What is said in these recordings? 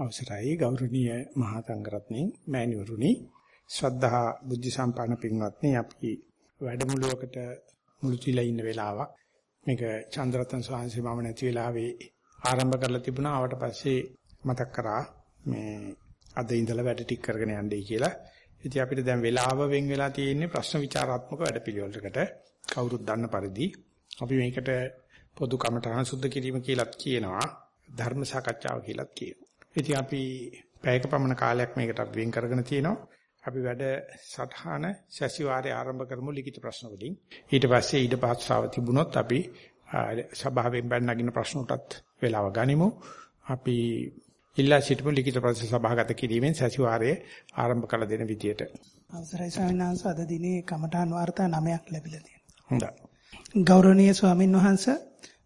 අවසරයි ගෞරවනීය මහා සංඝරත්නයේ මෑණිවරුනි. ශ්‍රද්ධා බුද්ධ සම්පන්න පින්වත්නි අපි වැඩමුළුවකට මුළු තියලා ඉන්න වෙලාවක්. මේක චන්ද්‍රරත්න ස්වාමීන් මම නැති වෙලාවේ ආරම්භ කරලා තිබුණා. ආවට පස්සේ මතක් කරා මේ අද ඉඳලා වැඩ ටික කරගෙන යන්නයි කියලා. ඉතින් අපිට දැන් වෙලාව වෙන් වෙලා තියෙන්නේ ප්‍රශ්න විචාරාත්මක වැඩපිළිවෙලකට කවුරුත් දන්න පරිදි අපි මේකට පොදු කමඨහන සුද්ධ කිරීම කියලාත් කියනවා. ධර්ම සාකච්ඡාව කියලාත් කියනවා. ඉතින් අපි පැයක පමණ කාලයක් මේකට අපි වෙන් කරගෙන තියෙනවා. අපි වැඩ සටහන සැසිවාරයේ ආරම්භ කරමු ලිඛිත ප්‍රශ්න වලින්. ඊට පස්සේ ඊට පස්සාව තිබුණොත් අපි සභාවෙන් බැන නගින ප්‍රශ්න උටත් වෙලාව ගනිමු. අපි ඉල්ලා සිටමු ලිඛිත ප්‍රශ්න සභාගත කිරීමෙන් සැසිවාරයේ ආරම්භ කළ දෙන විදියට. අවසරයි ස්වාමීන් වහන්සේ අද දිනේ කමඨාන් වාර්තා 9ක් ලැබිලා තියෙනවා. හොඳයි. ගෞරවනීය ස්වාමින් වහන්සේ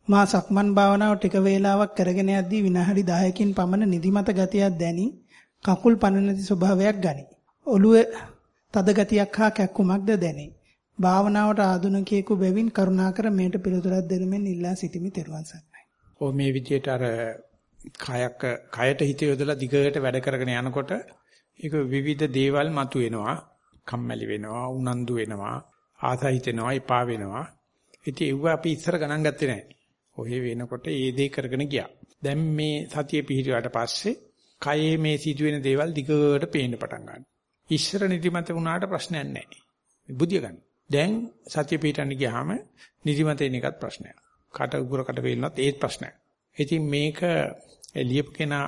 මා සක්මන් භාවනාව ටික වේලාවක් කරගෙන යද්දී විනාඩි 10කින් පමණ නිදිමත ගතියක් දැනි කකුල් පන නැති ස්වභාවයක් ගනී. ඔළුවේ තද ගතියක් හා කැක්කුමක්ද දැනේ. භාවනාවට ආධුනිකයෙකු බැවින් කරුණාකර මේට පිළිතුරක් දෙන මෙන් ඉල්ලා සිටිමි තෙරුවන් සරණයි. ඔව් මේ විදිහට අර කයක කයට හිත යොදලා දිගට වැඩ කරගෙන යනකොට ඒක විවිධ දේවල් මතුවෙනවා. කම්මැලි වෙනවා, උනන්දු වෙනවා, ආසහිතෙනවා, එපා වෙනවා. ඉතින් ඒව අපි ඉස්සර ගණන් ගත්තේ නැහැ. ඔහේ වෙනකොට ඒ දේ කරගෙන ගියා. දැන් මේ සතිය පිහිටුවාට පස්සේ කයේ මේ සිදුවෙන දේවල් දිගට පේන්න පටන් ගන්නවා. ඉස්සර නිදිමත වුණාට ප්‍රශ්නයක් නැහැ. බුදිය ගන්න. දැන් සතිය පිහිටන්න ගියාම නිදිමත එන එකත් ප්‍රශ්නයක්. කට උගුරකට වේලනත් ඒත් ප්‍රශ්නයක්. ඉතින් මේක ලියපු කෙනා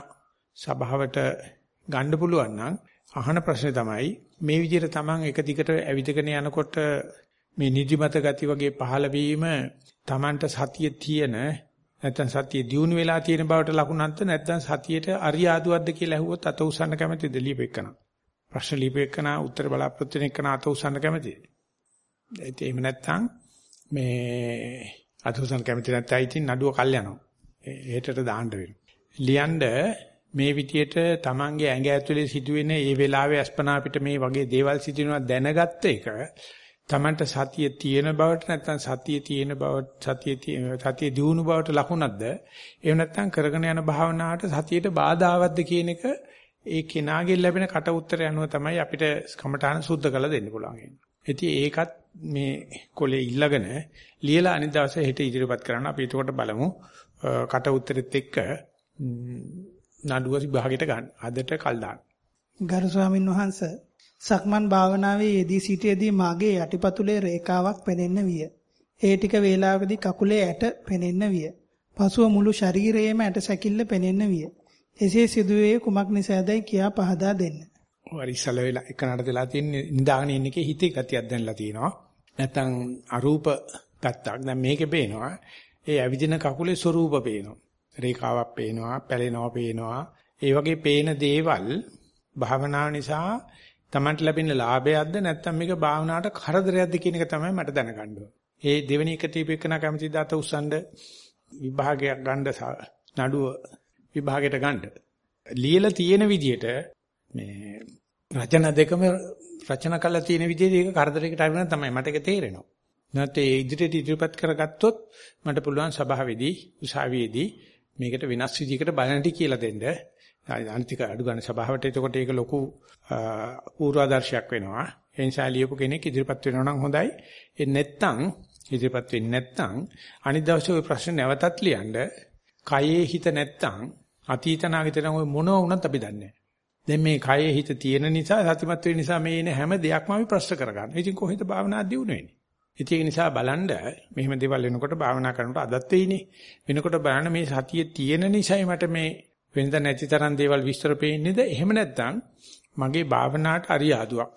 සභාවට ගන්න පුළුවන් නම් අහන ප්‍රශ්නේ තමයි මේ විදිහට Taman එක දිගට ඇවිදගෙන යනකොට මේ නිදිමත ගති වගේ පහළ වීම Tamanට සතිය තියෙන නැත්නම් සතිය දියුණු වෙලා තියෙන බවට ලකුණක්ද නැත්නම් සතියට අරියාදුවක්ද කියලා ඇහුවොත් අත උස්සන්න කැමතිද? ලියපෙකන ප්‍රශ්න ලියපෙකන උත්තර බලාපොරොත්තු වෙන එකන අත උස්සන්න කැමතිද? ඒත් එහෙම නැත්නම් මේ අත උස්සන්න කැමති නැත්නම් ඉතින් නඩුව කල් යනවා. එහෙටට දාන්න වෙනවා. ලියනද මේ විදියට Tamange ඇඟ ඇතුලේ සිදුවෙන ඒ වෙලාවේ අස්පනා පිට මේ වගේ දේවල් සිදුවෙනවා දැනගත්ත එක Tamanට සතිය තියෙන බවට නැත්නම් සතිය තියෙන බවට සතිය සතිය දියුණු බවට ලකුණක්ද එහෙම නැත්නම් කරගෙන යන භාවනාවට සතියට බාධාවත්ද කියන එක ඒ කෙනාගෙන් ලැබෙන කට උත්තරය අනුව තමයි අපිට කමඨාන සුද්ධ කරලා දෙන්න පුළුවන්. ඉතින් ඒකත් මේ කොලේ ඉල්ලගෙන ලියලා අනිත් දවසේ හෙට ඉදිරිපත් කරන්න අපි එතකොට බලමු කට උත්තරෙත් එක්ක නඩුව විභාගයට ගන්න. අදට කල් දාන්න. ගරු ස්වාමින් වහන්සේ සක්මන් භාවනාවේ යෙදී සිටියේදී මාගේ යටිපතුලේ රේඛාවක් පෙනෙන්න විය. ඒ ටික වේලාවකදී කකුලේ ඇට පෙනෙන්න විය. පසුව මුළු ශරීරයේම ඇට සැකිල්ල පෙනෙන්න විය. එසේ සිදුවේ කුමක් නිසාදයි කියා පහදා දෙන්න. ඔය ඉස්සල වෙලා එකනට වෙලා තියෙන නිදාගෙන ඉන්න එකේ හිතේ ගතියක් දැනලා තියෙනවා. නැත්තම් අරූප පැත්තක්. දැන් මේකේ පේනවා. ඒ ඇවිදින කකුලේ ස්වරූප පේනවා. රේඛාවක් පේනවා, පැලෙනවා පේනවා. ඒ වගේ පේන දේවල් භාවනාව නිසා Tamanට ලැබෙන ලාභයක්ද නැත්නම් මේක භාවනාවට කරදරයක්ද කියන එක තමයි මට දැනගන්න ඕනේ. ඒ දෙවෙනි එක තීපෙකන කැමති දාත උස්සන්න විභාගයක් ගන්න නඩුව විභාගයට ගන්න. ලියලා තියෙන විදිහට මේ රචන දෙකම රචනා කළා තියෙන විදිහට ඒක කරදරයකට අරගෙන තමයි මට ඒක තේරෙනවා. නැත්නම් ඒ ඉදිරියට ඉදිරිපත් කරගත්තොත් මට පුළුවන් සභාවේදී උසාවියේදී මේකට වෙනස් විදිහකට බලන්නටි කියලා දෙන්න. අනිතික අඩු ගන්න සභාවට එතකොට ඒක ලොකු පූර්වාදර්ශයක් වෙනවා. ඒ නිසා ලියපු කෙනෙක් ඉදිරිපත් වෙනවා නම් හොඳයි. ඒ නැත්තම් ඉදිරිපත් වෙන්නේ නැත්තම් අනිත් දවසේ ওই ප්‍රශ්න නැවතත් ලියන්න. කයේ හිත නැත්තම් අතීත නාගිත නම් ඔය මොනවා වුණත් අපි දන්නේ දැන් මේ කයේ හිත තියෙන නිසා සතිමත් වෙන නිසා මේ එන හැම දෙයක්ම අපි ප්‍රශ්න කරගන්න. ඉතින් කොහෙද භාවනා දියුණු වෙන්නේ? ඉතින් ඒ නිසා බලන්න මෙහෙම දේවල් වෙනකොට භාවනා කරනකොට අදත් වෙයිනේ. වෙනකොට බලන්න මේ සතිය තියෙන නිසායි මට මේ වෙනද නැති තරම් දේවල් විස්තර පේන්නේද? එහෙම නැත්නම් මගේ භාවනාවට අරියාදුවක්.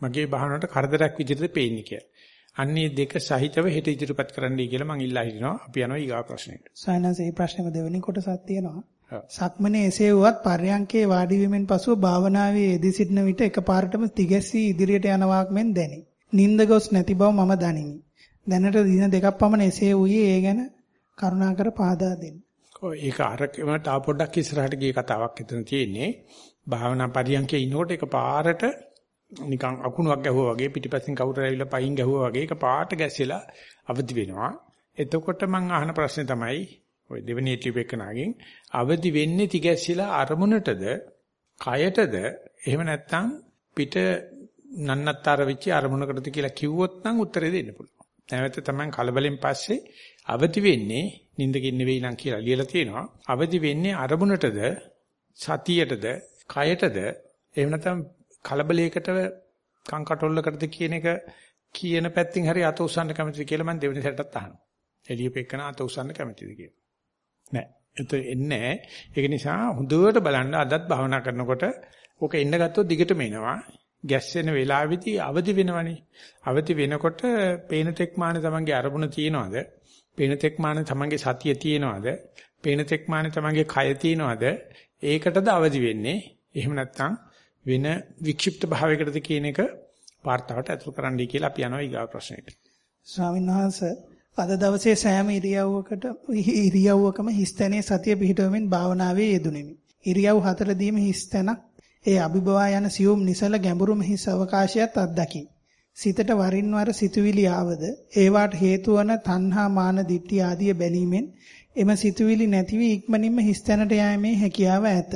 මගේ භාවනාවට කරදරයක් විදිහට පේන්නේ කියලා. අන්නේ දෙක සහිතව හෙට ඉදිරිපත් කරන්නයි කියලා මම ඉල්ලා හිටිනවා. අපි යනවා ඊගා ප්‍රශ්නෙට. සයනස් මේ ප්‍රශ්නේම දෙවෙනි කොටසක් තියෙනවා. සක්මනේ එසේ වුවත් පර්යංකේ වාඩි වීමෙන් පසුව භාවනාවේ යෙදී සිටින විට එකපාරටම තිගැසී ඉදිරියට යනවාක් මෙන් දැනේ. නිින්ද ගොස් නැති බව මම දනිමි. දැනට දින දෙකක් පමණ එසේ වූයේ ඒ ගැන කරුණාකර පහදා දෙන්න. ඒක අරකම තා පොඩ්ඩක් ඉස්සරහට ගිය කතාවක් එතන තියෙන්නේ. භාවනා පරියන්කේ ඉනකොට ඒක පාරට නිකන් අකුණුවක් ගැහුවා වගේ පිටිපස්සෙන් කවුරු ඇවිල්ලා පයින් ගැහුවා වගේ ඒක පාට ගැස්සෙලා අවදි වෙනවා. එතකොට මම අහන ප්‍රශ්නේ තමයි ඔය දෙවෙනි ටියුබ් එක නාගෙන් අවදි වෙන්නේ තිගැස්සিলা අරමුණටද කයටද එහෙම නැත්නම් පිට නන්නත්තර වෙච්ච අරමුණකටද කියලා කිව්වොත් නම් උත්තරේ දෙන්න පුළුවන්. නැවත තමයි කලබලෙන් පස්සේ අවදි වෙන්නේ නිින්දකින් නෙවෙයි නම් කියලා ලියලා තියෙනවා. අවදි වෙන්නේ අරමුණටද සතියටද කයටද එහෙම නැත්නම් කලබලයකට කංකටොල්ලකටද කියන එක කියන පැත්තෙන් හරි අත උස්සන්න කැමතිද කියලා මම දෙවෙනි සැරටත් අහනවා. එළියපෙකන අත උස්සන්න කැමතිද කියලා. නෑ. ඒත් එන්නේ ඒක නිසා හොඳට බලන්න අදත් භාවනා කරනකොට ඕක එන්න ගත්තොත් දිගටම එනවා. ගැස්සෙන වෙලාවෙදී අවදි වෙනවනේ. අවදි වෙනකොට පේන තෙක් මානේ තමන්ගේ අරමුණ තියනවාද? පේනතෙක් මානේ තමන්ගේ සතිය තියෙනවද? පේනතෙක් මානේ තමන්ගේ කය තියෙනවද? ඒකටද අවදි වෙන්නේ. එහෙම නැත්නම් වෙන වික්ෂිප්ත භාවයකටද කියන එක වார்த்தාවට ඇතුළු කරන්නයි කියලා අපි යනවා ඊගා ප්‍රශ්නෙට. ස්වාමීන් වහන්සේ අද දවසේ සෑම ඉරියව්වකට ඉරියව්වකම හිස්තැනේ සතිය පිහිටවමින් භාවනාවේ යෙදුණෙමි. ඉරියව් හතරදීම හිස්තැනක් ඒ අභිභවා යන සියුම් නිසල ගැඹුරුම හිස් අවකාශයත් අත්දකි. සිතට වරින් වර සිතුවිලි ආවද ඒවාට හේතු වන තණ්හා මාන දිට්ඨි ආදිය බැලීමෙන් එම සිතුවිලි නැති වී ඉක්මනින්ම හිස්තැනට යෑමේ හැකියාව ඇත.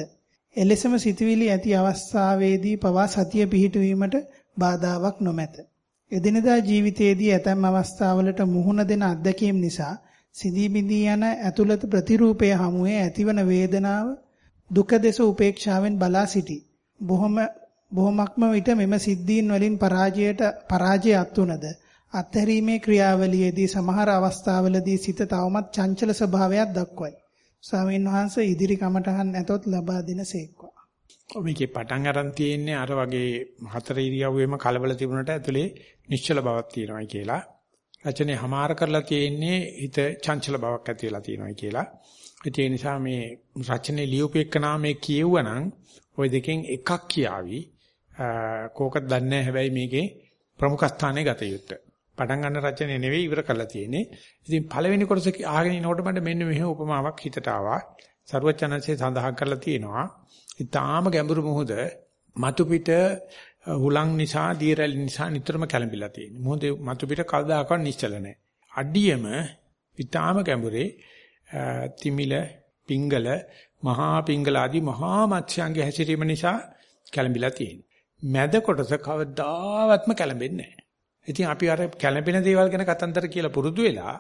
එලෙසම සිතුවිලි ඇති අවස්ථාවේදී පවා සතිය පිහිටවීමට බාධාවක් නොමැත. එදිනදා ජීවිතයේදී ඇතැම් අවස්ථාවලට මුහුණ දෙන අත්දැකීම් නිසා සිදී බිඳී යන ඇතුළත ප්‍රතිරූපය හමුවේ ඇතිවන වේදනාව දුක දෙස උපේක්ෂාවෙන් බලා සිටි. බොහොම බොහොමක්ම විට මෙම සිද්ධීන් වලින් පරාජයට පරාජය අත්ුනද අත්හැරීමේ ක්‍රියාවලියේදී සමහර අවස්ථාවලදී සිත තවමත් චංචල ස්වභාවයක් දක්වයි. ස්වාමීන් වහන්සේ ඉදිරි කමටහන් නැතොත් ලබා දෙන සේක්වා. මේකේ පටන් අරන් තියෙන්නේ අර වගේ හතර ඉරියව්වෙම කලබල තිබුණට ඇතුලේ නිශ්චල බවක් තියෙනවායි කියලා. රචනයේ හමාර කරලා තියෙන්නේ හිත චංචල බවක් ඇති වෙලා තියෙනවායි කියලා. ඒ නිසා මේ රචනයේ ලියුපෙකනා මේ කියවුවනම් ওই දෙකෙන් එකක් කියාවි. කෝකද දන්නේ හැබැයි මේකේ ප්‍රමුඛ ස්ථානයේ ගත යුත්තේ. පටන් ගන්න රචනය නෙවෙයි ඉවර කරලා තියෙන්නේ. ඉතින් පළවෙනි කොටස ආගෙන ඉනකොට මට මෙන්න මෙහෙම උපමාවක් හිතට ආවා. සරුවචනන්සේ සඳහන් කරලා තියෙනවා. ඊටාම ගැඹුරු මොහොත මතු පිට හුලං නිසා, දීරැලි නිසා නිතරම කැළඹිලා තියෙනවා. මොහොත මතු පිට කවදාකවත් නිශ්චල නැහැ. අඩියම ඊටාම ගැඹුරේ තිමිල, පිංගල, මහා පිංගල ආදී මහා මත්ස්‍යංගේ හැසිරීම නිසා කැළඹිලා තියෙනවා. මැද කොටස කවදාවත්ම කැළඹෙන්නේ නැහැ. ඉතින් අපි අර කැළඹෙන දේවල් ගැන කතන්දර කියලා පුරුදු වෙලා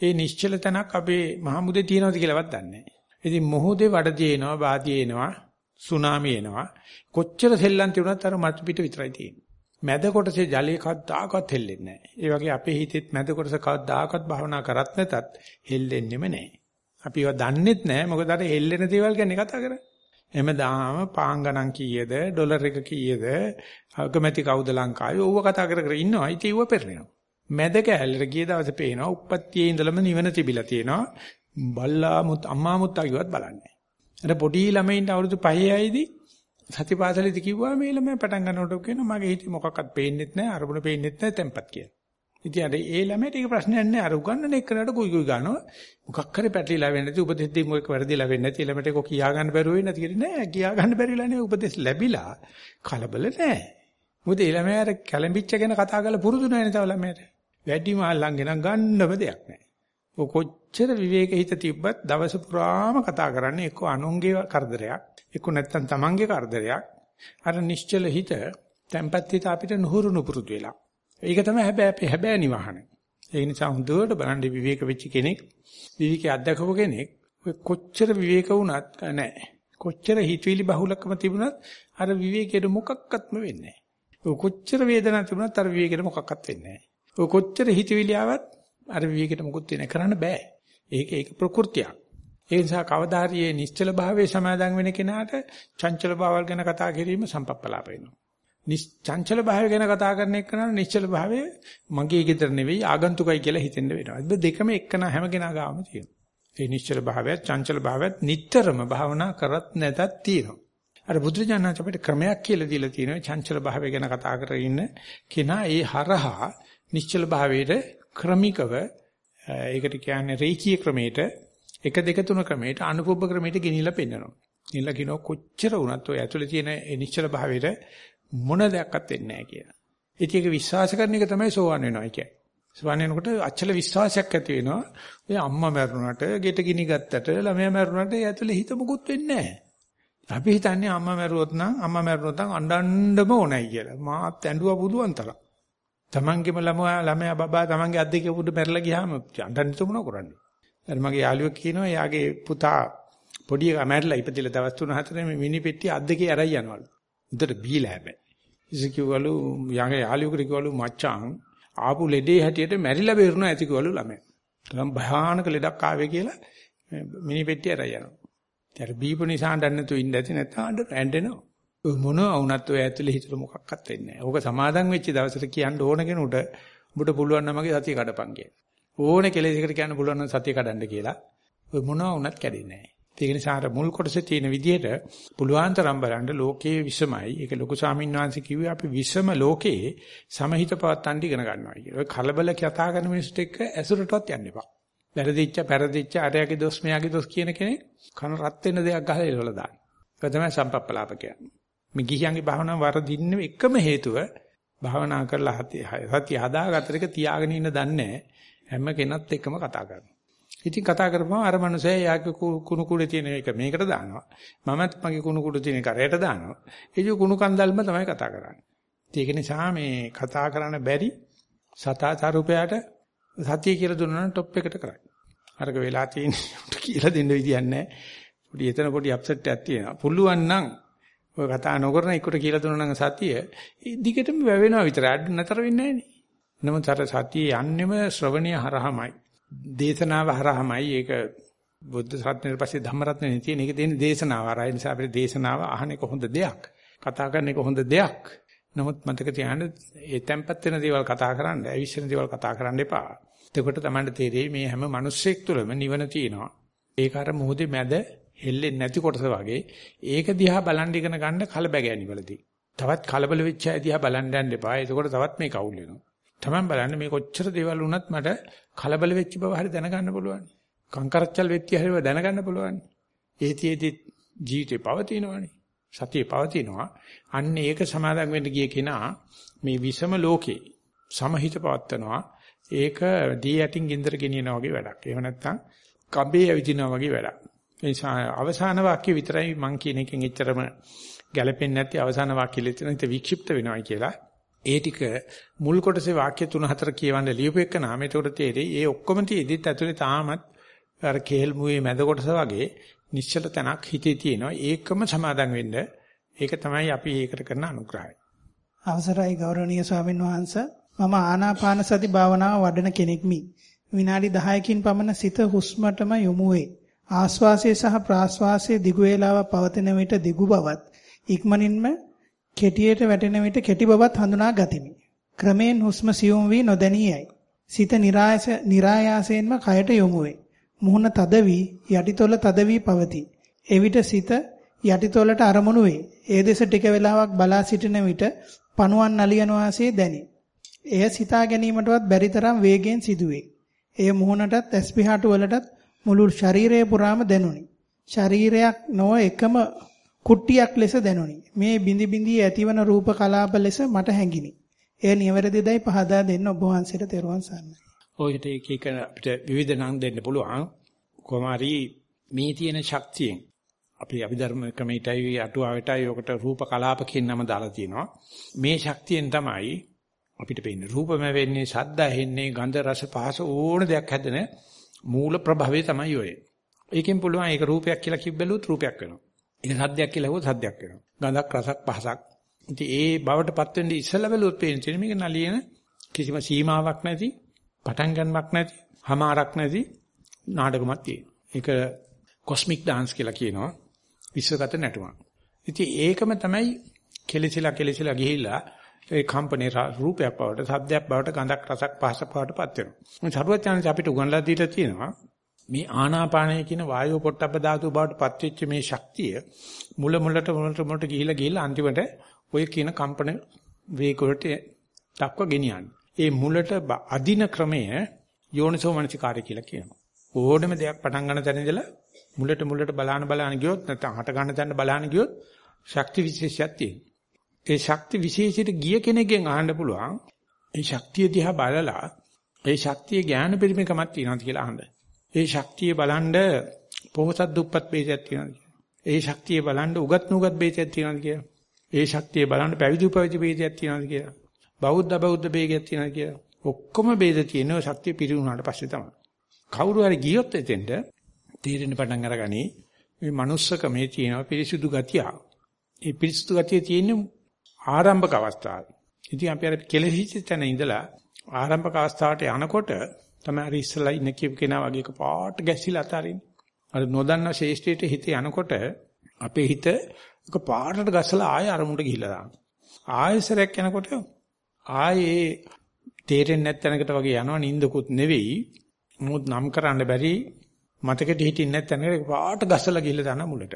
ඒ නිශ්චල තැනක් අපේ මහමුදේ තියෙනවද කියලාවත් දන්නේ නැහැ. ඉතින් මොහොතේ වඩදී එනවා, බාදී එනවා, සුනාමි එනවා. කොච්චර සෙල්ලම් තිබුණත් අර මතු පිට විතරයි තියෙන්නේ. මැද කොටසේ ජලයේ කවදාකවත් හෙල්ලෙන්නේ නැහැ. ඒ වගේ අපේ හිතෙත් මැද කොටස කවදාකවත් භවනා කරත් නැතත් හෙල්ලෙන්නෙම නැහැ. අපි ඒවා දන්නෙත් නැහැ. මොකද අර හෙල්ලෙන දේවල් ගැන කතා කරන්නේ. එමෙදාම පාන් ගණන් කීයද ඩොලර් එක කීයද අගමැති කවුද ලංකාවේ ඕව කතා කර කර ඉන්නවා. ඉතින් ඌව පෙරලෙනවා. මැද කැලේට ගිය දවසේ පේනවා උප්පත්තියේ ඉඳලම නිවන තිබිලා තියෙනවා. බල්ලා මුත් අම්මා මුත්තා කිව්වත් බලන්නේ අර පොඩි ළමයින්ට අවුරුදු 5යිදී සතිපාසලේදී කිව්වා මේ ළමයා පටන් ගන්නකොට කියනවා මගේ හිතේ මොකක්වත් පේන්නෙත් නැහැ අරමුණ පේන්නෙත් නැහැ tempat කියලා. ඉතින් අර ඒ ළමයට ඒක ප්‍රශ්නයක් නෑ. අර උගන්නන එක්කනට කුයි කුයි ගන්නවා. මොකක් හරි පැටලිලා වෙන්නේ නැති උපදෙස් දෙන්න ඔයක වැරදිලා වෙන්නේ නැති. ළමයට ඒක කියා ගන්න බැරුව වෙන්නේ නැති කියන්නේ නෑ. කියා ගන්න බැරිලා නේ උපදෙස් ලැබිලා කලබල නෑ. මොකද ඒ ළමයා අර කැළඹිච්ච ගැන කතා කරලා පුරුදු නෑනේ තව ළමයට වැඩි මහල්ලන් ගෙනම් ගන්නව දෙයක් නෑ. ඔය කොච්චර විවේක හිත තිබ්බත් දවස පුරාම කතා කරන්නේ එක්ක අනුන්ගේ කරදරයක් එක්ක නැත්තම් තමන්ගේ කරදරයක්. අර නිශ්චල හිත tempat හිත අපිට නුහුරු නුපුරුදු වෙලා. ඒක තමයි හැබැයි හැබැයි නිවහන. ඒ නිසා හොඳට බලන්න විවේක වෙච්ච කෙනෙක් විවේකයේ අත්දකපු කෙනෙක් ඔය කොච්චර විවේක වුණත් නැහැ. කොච්චර හිතවිලි බහුලකම තිබුණත් අර විවේකයට මොකක්වත්ම වෙන්නේ නැහැ. ඔය කොච්චර වේදනාවක් තිබුණත් අර විවේකයට මොකක්වත් වෙන්නේ නැහැ. ඔය කොච්චර හිතවිලි ආවත් අර විවේකයට මොකුත් වෙන්නේ කරන්න බෑ. ඒක ඒක ප්‍රകൃතියක්. ඒ නිසා කවදා හරි මේ නිශ්චල භාවයේ සමාදන් වෙන කෙනාට චංචල භාවල් ගැන කතා කිරීම සම්පප්පලාප වෙනවා. චංචල භාවය ගැන කතා කරන එකන නිශ්චල භාවය මගේ ගෙදර නෙවෙයි ආගන්තුකයි කියලා හිතෙන්න වෙනවා. ඒ දෙකම එක්කන හැම කෙනා ගාම තියෙනවා. ඒ නිශ්චල භාවයත් චංචල භාවයත් නිටතරම භාවනා කරත් නැතත් තියෙනවා. අර බුදුරජාණන් අපිට ක්‍රමයක් කියලා දීලා තියෙනවා චංචල භාවය ගැන කතා කරගෙන ඉන්න කෙනා ඒ හරහා නිශ්චල භාවයේ ක්‍රමිකව ඒකට කියන්නේ රේඛීය ක්‍රමයට 1 2 3 ක්‍රමයට අනුපොබ්බ ක්‍රමයට ගෙනිලා පෙන්නනවා. ගෙනිලා කියනවා කොච්චර වුණත් ඔය ඇතුලේ තියෙන නිශ්චල භාවයේ මොන දෙයක්වත් වෙන්නේ නැහැ කියලා. ඉතින් ඒක විශ්වාස කරන එක තමයි සෝවන් වෙනවා කියන්නේ. සුවන්නේනකොට අචල විශ්වාසයක් ඇති වෙනවා. ඔය අම්මා මැරුණාට, ගෙට ගිනි ගත්තට, ළමයා මැරුණාට ඒ ඇතුලේ හිත මුකුත් වෙන්නේ නැහැ. අපි හිතන්නේ අම්මා මැරුවොත් නම් අම්මා මැරුණොත් නම් අඬන්නම ඕනයි කියලා. මාත් ඇඬුවා බුදුන් තරම්. තමන්ගේම ළමයා ළමයා බබා තමන්ගේ අත් දෙකේ උඩ මැරලා ගියාම අඬන්න තුමුණ කරන්නේ. ඊට මගේ යාළුවෙක් කියනවා එයාගේ පුතා පොඩි එකා මැරලා ඉපදිලා දවස් 3-4 මේ මිනි පෙට්ටිය අත් දෙකේ ඇරයි යනවලු. උදේට බීලා හැබැයි. ඉතින් කිව්වලු යාගේ යාළුවෙකුට කිව්වලු මච්චාන් ආපු ලෙඩේ හැටියට මැරිලා බේරුණා ඇති කිව්වලු ළමයා. තරම් භයානක ලෙඩක් ආවේ කියලා මිනි පෙට්ටිය ඇරයි යනවා. ඊට බීපු නිසා අඬන්න නැතුව ඉන්න ඇති නැත්නම් අඬ ඇඬෙනවා. මොනවා වුණත් ඔය ඇතුලේ හිතට මොකක්වත් වෙන්නේ නැහැ. ඕක සමාදන් වෙච්ච දවසට කියන්න ඕන කෙනෙකුට උඹට පුළුවන් නම් මගේ සතිය කඩපන් කියලා. ඕනේ කෙලෙසකට කියන්න පුළුවන් නම් සතිය කඩන්න කියලා. ඔය මොනවා වුණත් කැඩෙන්නේ නැහැ. ඒක නිසා අර මුල් කොටසේ තියෙන විදිහට පුළුවන් තරම් බලන්න ලෝකයේ විසමයි. ඒක ලොකු ස්වාමීන් වහන්සේ කිව්වේ අපි විසම ලෝකයේ සමහිත පවත්තන් ඉගෙන ගන්නවා කියලා. ඔය කලබල කතා කරන මිනිස්සුත් එක්ක ඇසුරටවත් යන්න එපා. වැරදිච්ච පෙරදිච්ච අරයාගේ දොස් මෙයාගේ දොස් කියන කෙනෙක් කන රත් වෙන දෙයක් ගහලා එලවලා දාන්න. ඒක තමයි සම්පප්පලාප කියන්නේ. මේ ගිහියන්ගේ භාවනාව වරදින්න එකම හේතුව භාවනා කරලා සතිය හදාගත්තට එක තියාගෙන ඉන්න දන්නේ හැම කෙනත් එක්කම කතා කරනවා. ඉතින් කතා කරපුවම අර මනුස්සයා යාගේ කුණු කුඩේ තියෙන එක මේකට දානවා. මමත් මගේ කුණු කුඩේ තියෙන කරයට දානවා. ඒ කිය කුණු කන්දල්ම තමයි කතා කරන්නේ. ඒක නිසා මේ කතා කරන්න බැරි සතාචාරුපයට සතිය කියලා දුන්නා නම් টොප් එකට කරයි. අරක වෙලා තියෙන කියලා දෙන්න විදියක් නැහැ. පොඩි එතන පොඩි අප්සෙට් එකක් තියෙනවා. පුළුවන් නම් ඔය කතා නොකරන එකට කියලා දුන්නා නම් සතිය දිගටම වැවෙනවා විතරයි. අඩ නතර වෙන්නේ නැහැ නේ. නමුත් අර සතිය යන්නෙම ශ්‍රවණීය හරහමයි. දේශනාව හරහමයි ඒක බුද්ධ ශාස්ත්‍රයෙන් පස්සේ ධම්ම රත්නේ තියෙන එක තියෙන දේශනාව හරහා. ඒ නිසා අපිට දේශනාව අහන එක හොඳ දෙයක්. කතා කරන එක හොඳ දෙයක්. නමුත් මතක තියාගන්න ඒ තැම්පත් වෙන දේවල් කතා කරන්න, අවිශ්වෙන දේවල් කතා කරන්න එපා. එතකොට තමයි තේරෙන්නේ මේ හැම මිනිස්සෙක් තුළම නිවන තියෙනවා. ඒක අර මොහොතේ මැද හෙල්ලෙන්නේ නැති කොටස වගේ ඒක දිහා බලන් ඉගෙන ගන්න කලබගෑනිවලදී. තවත් කලබල වෙච්ච අය දිහා බලන් යන්න එපා. එතකොට තවත් මේ කවුල් වෙනවා. Taman බලන්න මේ කොච්චර දේවල් වුණත් මට කලබල වෙච්ච බව හරි දැනගන්න පුළුවන්. කංකරච්චල් වෙච්ච හැරිව දැනගන්න පුළුවන්. ඒතිෙදි ජීවිතේ පවතිනවනේ. සතියේ පවතිනවා. අන්න ඒක සමාදන් වෙන්න ගිය කෙනා මේ විසම ලෝකේ සමහිත පවත්නවා. ඒක දී යටින් ගින්දර ගෙනියනවා වගේ වැඩක්. එහෙම නැත්නම් කබේ ඇවිදිනවා වගේ වැඩක්. ඒ නිසා අවසාන වාක්‍ය විතරයි මම කියන එකෙන් එච්චරම ගැලපෙන්නේ නැති අවසාන වාක්‍ය ලෙතන හිත වික්ෂිප්ත වෙනවා කියලා. ඒ ටික මුල් කොටසේ වාක්‍ය 3-4 කියවන්න ලියපු එක නාම ඒකට තේරෙයි. ඒ ඔක්කොම තියෙද්දිත් ඇතුලේ තාමත් අර කේල් මුවේ මැද කොටස වගේ නිශ්චල තැනක් හිතේ තියෙනවා. ඒකම සමාදන් වෙන්න. ඒක තමයි අපි ඒකට කරන අනුග්‍රහය. අවසරයි ගෞරවනීය ස්වාමින් වහන්සේ මම ආනාපාන සති භාවනාව වඩන කෙනෙක්මි. විනාඩි 10කින් පමණ සිත හුස්මටම යොමු වේ. ආශ්වාසය සහ ප්‍රාශ්වාසයේ දිගු වේලාවක් පවතින විට දිගු බවත් ඉක්මනින්ම කෙටියට වැටෙන විට කෙටි බවත් හඳුනා ගතිමි. ක්‍රමයෙන් හුස්ම සියුම් වී නොදැනියයි. සිත નિરાයස નિરાයාසයෙන්ම කයට යොමු වේ. මුහුණ තද වී යටිතොල තද වී පවතී. එවිට සිත යටිතොලට අරමුණු වේ. ඒ දෙස ටික වේලාවක් බලා සිටින විට පණුවන් නලියන වාසේ දැනේ. එය සිතා ගැනීමටවත් බැරි තරම් වේගෙන් සිදුවේ. එය මුහුණටත් ඇස් පිහාට වලටත් මුළු ශරීරය පුරාම දැනුනි. ශරීරයක් නොව එකම කුට්ටියක් ලෙස දැනුනි. මේ බිඳි බිඳි ඇතිවන රූප කලාප ලෙස මට හැඟිනි. එය නිවැරදිදයි පහදා දෙන්න ඔබ වහන්සේට තෙරුවන් සරණයි. ඔයිට එක එක අපිට විවිධ නම් දෙන්න පුළුවන්. කොමාරි මේ තියෙන ශක්තියෙන් අපි අභිධර්ම ක්‍රමයටයි අටුවාවටයි ඔකට රූප කලාප කියන නම දාලා තියෙනවා. මේ ශක්තියෙන් තමයි අපිට පේන්නේ රූපම වෙන්නේ, ශබ්ද ඇහෙන්නේ, ගන්ධ රස පහස ඕන දෙයක් හැදෙන මූල ප්‍රභවය තමයි ඔය. ඒකෙන් පුළුවන් ඒක රූපයක් කියලා කිව්බලුත් රූපයක් වෙනවා. ඒක සද්දයක් කියලා හුවොත් සද්දයක් වෙනවා. ගඳක් රසක් පහසක්. ඉතින් ඒ බවටපත් වෙන්න ඉස්සෙල්ලා බැලුවොත් පේන්නේ මේක නලියන කිසිම සීමාවක් නැති, පටන් ගන්නවක් නැති, හමාරක් නැති නාටකමක් තියෙනවා. ඒක කොස්මික් ඩාන්ස් කියලා කියනවා. විශ්වගත නැටුමක්. ඉතින් ඒකම තමයි කෙලිසිලා කෙලිසිලා ගිහිල්ලා ඒ කම්පනේ රූපයක් බවට, සද්දයක් බවට, ගඳක් රසක් පහසක් බවටපත් වෙනවා. මේ සරුවචාන්ස අපිට උගන්ලා දීලා තියෙනවා මේ ආනාපානය කියන වායෝ පොට්ටබ්බ ධාතු බවට පත්වෙච්ච මේ ශක්තිය මුල මුලට මුලට මුලට ගිහිලා ගිහිලා අන්තිමට ඔය කියන කම්පන වේග වලට දක්වා ගෙනියන්නේ. ඒ මුලට අදින ක්‍රමය යෝනිසෝ මනසිකාරය කියලා කියනවා. ඕනම දෙයක් පටන් ගන්න තැන ඉඳලා මුලට මුලට බලාන බලාන ගියොත් නැත්නම් හට ගන්න තැන බලාන ගියොත් ශක්ති විශේෂයක් තියෙනවා. ඒ ශක්ති විශේෂයට ගිය කෙනෙක්ගෙන් අහන්න පුළුවන් මේ ශක්තිය දිහා බලලා ඒ ශක්තිය ඥාන පරිමේකමක් තියෙනවද කියලා අහන්න. ඒ ශක්තිය බලන්ඩ පොහොසත් දුප්පත් ભેදයක් තියෙනවා ඒ ශක්තිය බලන්ඩ උගත් නුගත් ભેදයක් තියෙනවා කියලා. ඒ ශක්තිය බලන්ඩ පැවිදි උපවිදි ભેදයක් තියෙනවා කියලා. බෞද්ධ බෞද්ධ ભેදයක් තියෙනවා කියලා. ඔක්කොම ભેද තියෙනවා ශක්තිය පිරිනුනාට පස්සේ තමයි. කවුරු හරි ගියොත් එතෙන්ට තීරණ පටන් අරගනි මේ manussකමේ තියෙන පිරිසුදු ගතිය. ඒ පිරිසුදු ගතිය තියෙන්නේ ආරම්භක අවස්ථාවේ. ඉතින් අපි අර කෙලෙහිච්ච තැන ඉඳලා ආරම්භක අවස්ථාවට යනකොට තමයි අර ඉස්සලා ඉන්න කියපු කෙනා වගේ එක පාට ගැසිලා අතාරින්නේ. අර නොදන්න ශේෂ්ඨයට හිත යනකොට අපේ හිත එක පාටට ගසලා ආය අරමුණට ගිහිල්ලා දානවා. ආයෙසරයක් යනකොට ආයේ තේරෙන්නේ නැත්ැනකට වගේ යනවා නින්දකුත් නෙවෙයි. මොමුත් නම් කරන්න බැරි මතකෙට හිටින්නේ නැත්ැනකට පාට ගසලා ගිහිල්ලා දාන මුලට.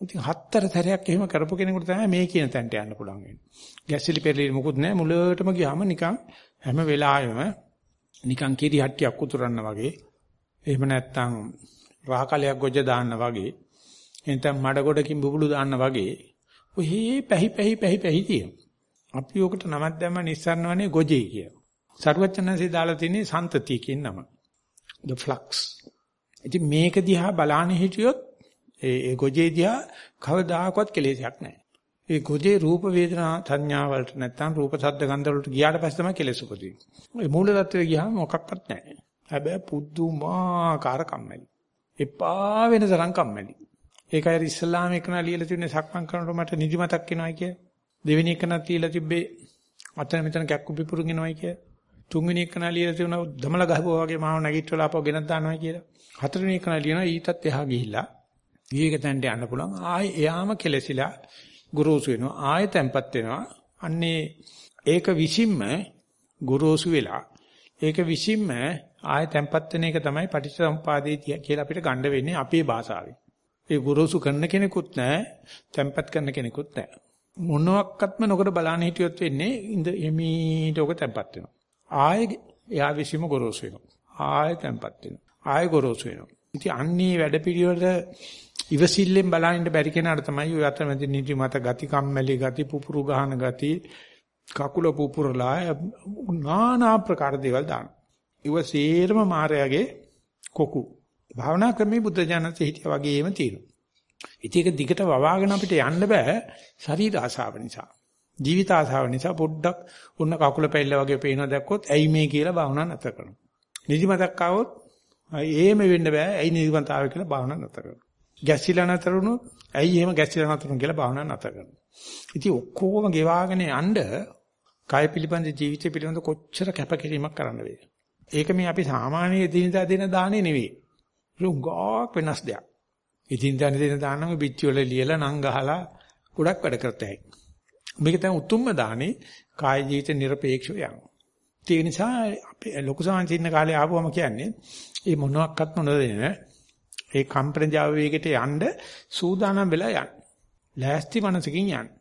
ඉතින් හතර සැරයක් එහෙම කරපු කෙනෙකුට තමයි මේ කියන තැනට යන්න පුළුවන් වෙන්නේ. ගැසිලි පෙරලි මොකුත් නැහැ මුලටම ගියාම නිකන් හැම වෙලාවෙම නිකන් කිරි හට්ටියක් උතුරන්න වගේ එහෙම නැත්නම් රාකලයක් ගොජ දාන්න වගේ එතෙන් මඩ ගොඩකින් බුබුලු දාන්න වගේ ඔහි පැහි පැහි පැහි පැහි තියෙන. අපි ඔකට නමක් දැම්ම නිස්සාරණවනේ ගොජේ කිය. සරුවචනන්සේ දාලා තියෙන්නේ සන්තතිය කියන නම. the flux. ඉතින් මේක දිහා බලාන හිටියොත් ඒ ඒ ගොජේ දිහා කවදාකවත් කෙලෙසයක් නැහැ. ඒ ගොජේ රූප වේදනා සංඥා වලට නැත්තම් රූප ශබ්ද ගන්ධ වලට ගියාට පස්සේ තමයි කෙලෙස උපදින්නේ. ඒ මූල தත්ත්වයේ ගියාම මොකක්වත් නැහැ. හැබැයි පුදුමාකාර කම්මැලි. එපා වෙන තරම් කම්මැලි. ඒකයි ඉස්ලාම එකන ලියලා තිබුණේ සක්මන් කරනකොට මට නිදිමතක් එනවායි කිය. දෙවෙනි එකන තියලා තිබ්බේ අතන මෙතන කැක්කු පිපුරුන් එනවායි කිය. තුන්වෙනි එකන ලියලා තිබුණා දමල ගහපුවා වගේ මාව නැගිටවලා ආපහු ගෙනත් දානවා කියලා. හතරවෙනි එකන ලියනවා ඊටත් එහා ගිහිල්ලා විවේක තැනට යන්න පුළුවන්. ආයේ එයාම කෙලසිලා ගුරුසු වෙනවා. ආයෙ තැම්පත් වෙනවා. අන්නේ ඒක විසින්ම ගුරුසු වෙලා ඒක විසින්ම ආයෙ තැම්පත් වෙන එක තමයි පටිච්චසමුපාදේ කියලා අපිට ගන්න වෙන්නේ අපේ භාෂාවෙන්. ඒ ගුරුසු කරන කෙනෙකුත් නැහැ, තැම්පත් කරන කෙනෙකුත් නැහැ. මොනවත්ක්ත්ම නොකර බලන්න හිටියොත් වෙන්නේ ඉඳ එමීට ඔක තැම්පත් වෙනවා. ආයෙ එයා විසින්ම ගුරුසු වෙනවා. ආයෙ තැම්පත් වෙනවා. ආයෙ ගුරුසු වෙනවා. ඉතින් අන්නේ වැඩපිළිවෙල ඉවසිල්ලෙන් බලනින්න බැරි කෙනාට තමයි ඔය අතරමැදි නිදි මත ගති කම්මැලි ගති පුපුරු ගහන ගති කකුල පුපුරලා নানা ආකාර දේවල් දාන. ඉව සේරම මායාවේ කොකු. භාවනා ක්‍රමේ බුද්ධ ඥානසේ හිටියා වගේම තියෙනවා. ඉතින් ඒක දිගට වවාගෙන අපිට යන්න බෑ ශරීර ආසාව නිසා. ජීවිත ආසාව නිසා පොඩ්ඩක් උන්න කකුල පැල්ල වගේ පේනවා දැක්කොත් ඇයි මේ කියලා භාවනා නැතර කරනවා. නිදිමතක් ආවොත් එහෙම වෙන්න බෑ. ඇයි නිදිමත ආවේ කියලා භාවනා නැතර කරනවා. ගැසිලා නැතර වුණොත් ඇයි එහෙම ගැසිලා නැතරුන කියලා භාවනා නැතර කරනවා. ඉතින් ඔක්කොම ගෙවාගෙන යන්න කාය පිළිබඳ ජීවිතය පිළිබඳ කොච්චර කැපකිරීමක් කරන්න වේද? ඒක මේ අපි සාමාන්‍ය දිනදා දෙන දාණේ නෙවෙයි. රුංගක් වෙනස් දෙයක්. ඉදින්දා දෙන දානම පිටි වල ලියලා නම් ගහලා ගොඩක් වැඩ කරත හැකියි. මේක තමයි උතුම්ම දානේ කාය ජීවිත নিরপেক্ষව යන. ඒ නිසා අපේ ලොකු සාංචින්න කාලේ ආවම කියන්නේ මේ මොනක්වත් නොදෙන්නේ ඒ කම්පන ජාව වේගයට යන්න සූදානම් වෙලා යන්න. ලෑස්ති මනසකින් යන්න.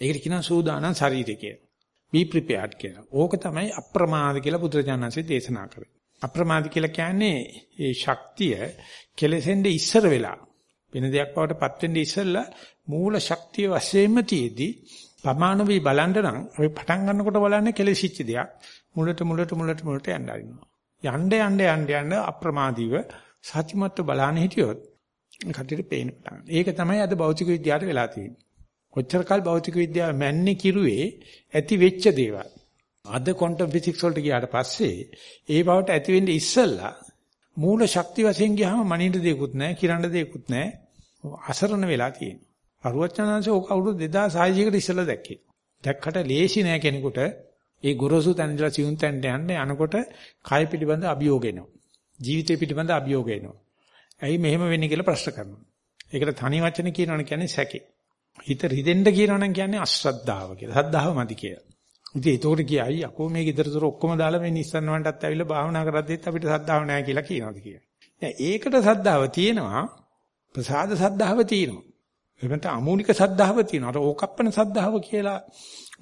ඒකට කියනවා සූදානම් ශරීරය කියලා. be prepared කියලා. ඕක තමයි අප්‍රමාද කියලා බුදුරජාණන්සේ දේශනා කරේ. අප්‍රමාද කියලා කියන්නේ ඒ ශක්තිය කෙලෙසෙන්ද ඉස්සර වෙලා වෙන දෙයක් බවට පත් වෙන්නේ ඉස්සෙල්ලා මූල ශක්තිය වශයෙන්ම තියේදී ප්‍රමාණ වී බලන්න නම් අපි පටන් ගන්නකොට බලන්නේ කෙලෙසිච්ච දෙයක්. මුලට මුලට මුලට මුලට යන්න ආරිනවා. යන්න යන්න යන්න යන්න අප්‍රමාදීව සත්‍යමත්ව බලන්න හිටියොත් කටියට පේන්න පටන් ඒක තමයි අද භෞතික විද්‍යාවට වෙලා තියෙන්නේ. කොච්චර කල් භෞතික විද්‍යාව මැන්නේ කිරුවේ ඇති වෙච්ච දේවල්. අද ක්වොන්ටම් ෆිසික්ස් වලට ගියාට පස්සේ ඒ බවට ඇති වෙන්නේ ඉස්සෙල්ලා මූල ශක්තිය වශයෙන් ගියාම මනින්න දෙයක්වත් නැහැ, කිරන්න දෙයක්වත් නැහැ. අසරණ වෙලා තියෙනවා. අරුවචනංශ ඕක අවුරුදු 2600 කට ඉස්සෙල්ලා දැක්කේ. දැක්කට ලේසි නෑ කෙනෙකුට ඒ ගොරෝසු තැන ඉඳලා සියුම් තැනට යන්න යනකොට කය පිළිබඳ අභියෝග එනවා. ජීවිතය පිළිබඳ අභියෝග එනවා. ඇයි මෙහෙම වෙන්නේ කියලා ප්‍රශ්න කරනවා. ඒකට තනි වචන කියනවනේ කියන්නේ සැකේ. හිත රිදෙන්න කියනවනම් කියන්නේ අශ්‍රද්ධාව කියලා. සද්ධාව මදි කියලා. ඉතින් ඒතකොට කියයි අකෝ මේ ගෙදරතොර ඔක්කොම දාලා මේ නිස්සන්න වන්ටත් ඇවිල්ලා භාවනා කරද්දිත් අපිට සද්ධාව නැහැ කියලා කියනවාද කියලා. දැන් ඒකට සද්ධාව තියෙනවා ප්‍රසාද සද්ධාව තියෙනවා. එහෙම අමූලික සද්ධාව තියෙනවා. අර ඕකප්පන සද්ධාව කියලා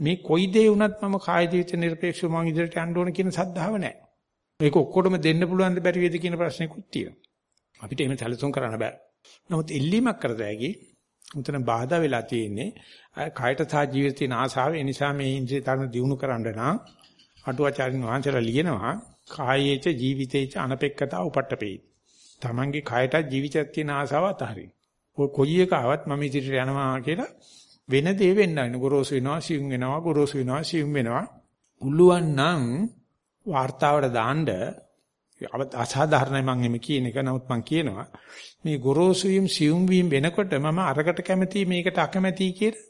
මේ කොයි දේ වුණත් මම කාය ජීවිත නිර්පේක්ෂව මම ඉදිරියට යන්න ඕන කියන සද්ධාව නැහැ. මේක ඔක්කොටම දෙන්න පුළුවන් ද බැරි වේද කියන ප්‍රශ්නයකුත් තියෙනවා. අපිට එහෙම සැලසුම් කරන්න බෑ. නමුත් ඉල්ලීමක් කරදැයි උතන බාධා වෙලා තියෙන්නේ කයට සහ ජීවිතේ ආසාව ඒ නිසා මේ ඉන්ද්‍රිය තරණ දිනු කරන්න නම් අටුවාචාරින් වහන්සේලා ලියනවා කායේච ජීවිතේච අනපෙක්කතා උපට්ඨපේ. Tamange කයටත් ජීවිතයක් තියෙන ආසාව අතහරින්න. ඔය කොයි එක ආවත් මම ඉදිරියට යනවා කියලා වෙන දේ වෙන්න ඕනේ. ගොරෝසු වෙනවා, සියුම් වෙනවා, ගොරෝසු වෙනවා, සියුම් වෙනවා. පුළුවන් නම් වார்த்தාවට දාන්න අසාධාරණයි මම එහෙම කියන එක. නමුත් මම කියනවා මේ ගොරෝසු වීම සියුම් වීම වෙනකොට මම අරකට කැමති මේකට අකමැති කියලා.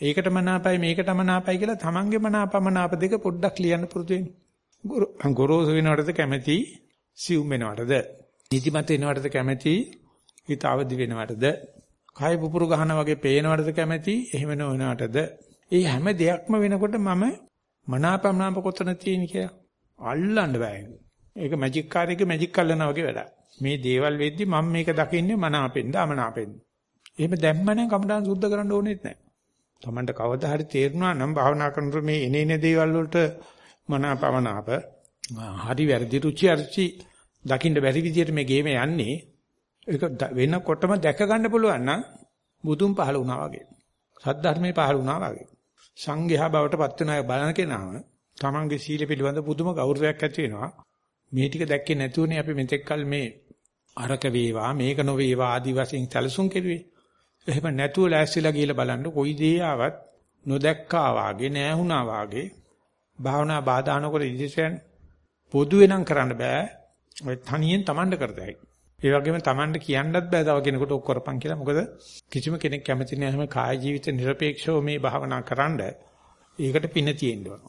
ඒකට මනාපයි මේකට මනාපයි කියලා තමන්ගේ මනාපමනාප දෙක පොඩ්ඩක් ලියන්න පුරුදු වෙන්න. ගොරෝසු වෙනවටද කැමති සියුම් වෙනවටද? නිදිමත වෙනවටද කැමති හිත අවදි වෙනවටද? කය පුපුරු ගන්නා වගේ පේනවටද කැමති එහෙම නොවනවටද? ඒ හැම දෙයක්ම වෙනකොට මම මනාපමනාප කොතන තියෙන කියලා. අල්ලන්න බෑ. ඒක මැජික් කාර්යයක මැජික් කල්ලනා වගේ වැඩක්. මේ දේවල් වෙද්දි මම මේක දකින්නේ මනාපෙන්ද අමනාපෙන්ද. එහෙම දැම්මනම් කමඩාන් සුද්ධ කරන්න ඕනෙත් නැහැ. Tamanට කවදා හරි තේරුණා නම් භාවනා කරනකොට මේ එනේන දේවල් වලට මනාපමනාප හරි වැරදි රුචි අරුචි දකින්න බැරි විදියට මේ ගේම යන්නේ ඒක වෙනකොටම දැක ගන්න පුළුවන් නම් බුදුන් පහල වුණා වගේ. සද්ධර්මයේ පහල වුණා වගේ. සංඝයා බවට පත් වෙන අය බලන කෙනාම තමන්ගේ සීල පිළිබඳ පුදුම ගෞරවයක් ඇති වෙනවා. මේ ටික දැක්කේ නැතුවනේ අපි මෙතෙක් කල මේ අරක වේවා මේක නොවේවා ආදි වශයෙන් සැලසුම් කෙරුවේ. එහෙම නැතුව ලෑස්තිලා ගිහලා බලන්න කොයි දේ ආවත් නොදැක්කා වාගේ නැහුණා වාගේ භාවනා බාධා නොකර ඉදිරියට පොදු වෙනම් කරන්න බෑ. ඔය තනියෙන් තමන්ට කරතයි. ඒ වගේම Tamanට කියන්නත් බෑ තව කෙනෙකුට ඔක් කරපන් කියලා. මොකද කිසිම කෙනෙක් කැමති නැහැ හැම කාය ජීවිත নিরপেক্ষව මේ භාවනා කරන්න. ඒකට පින තියෙනවා.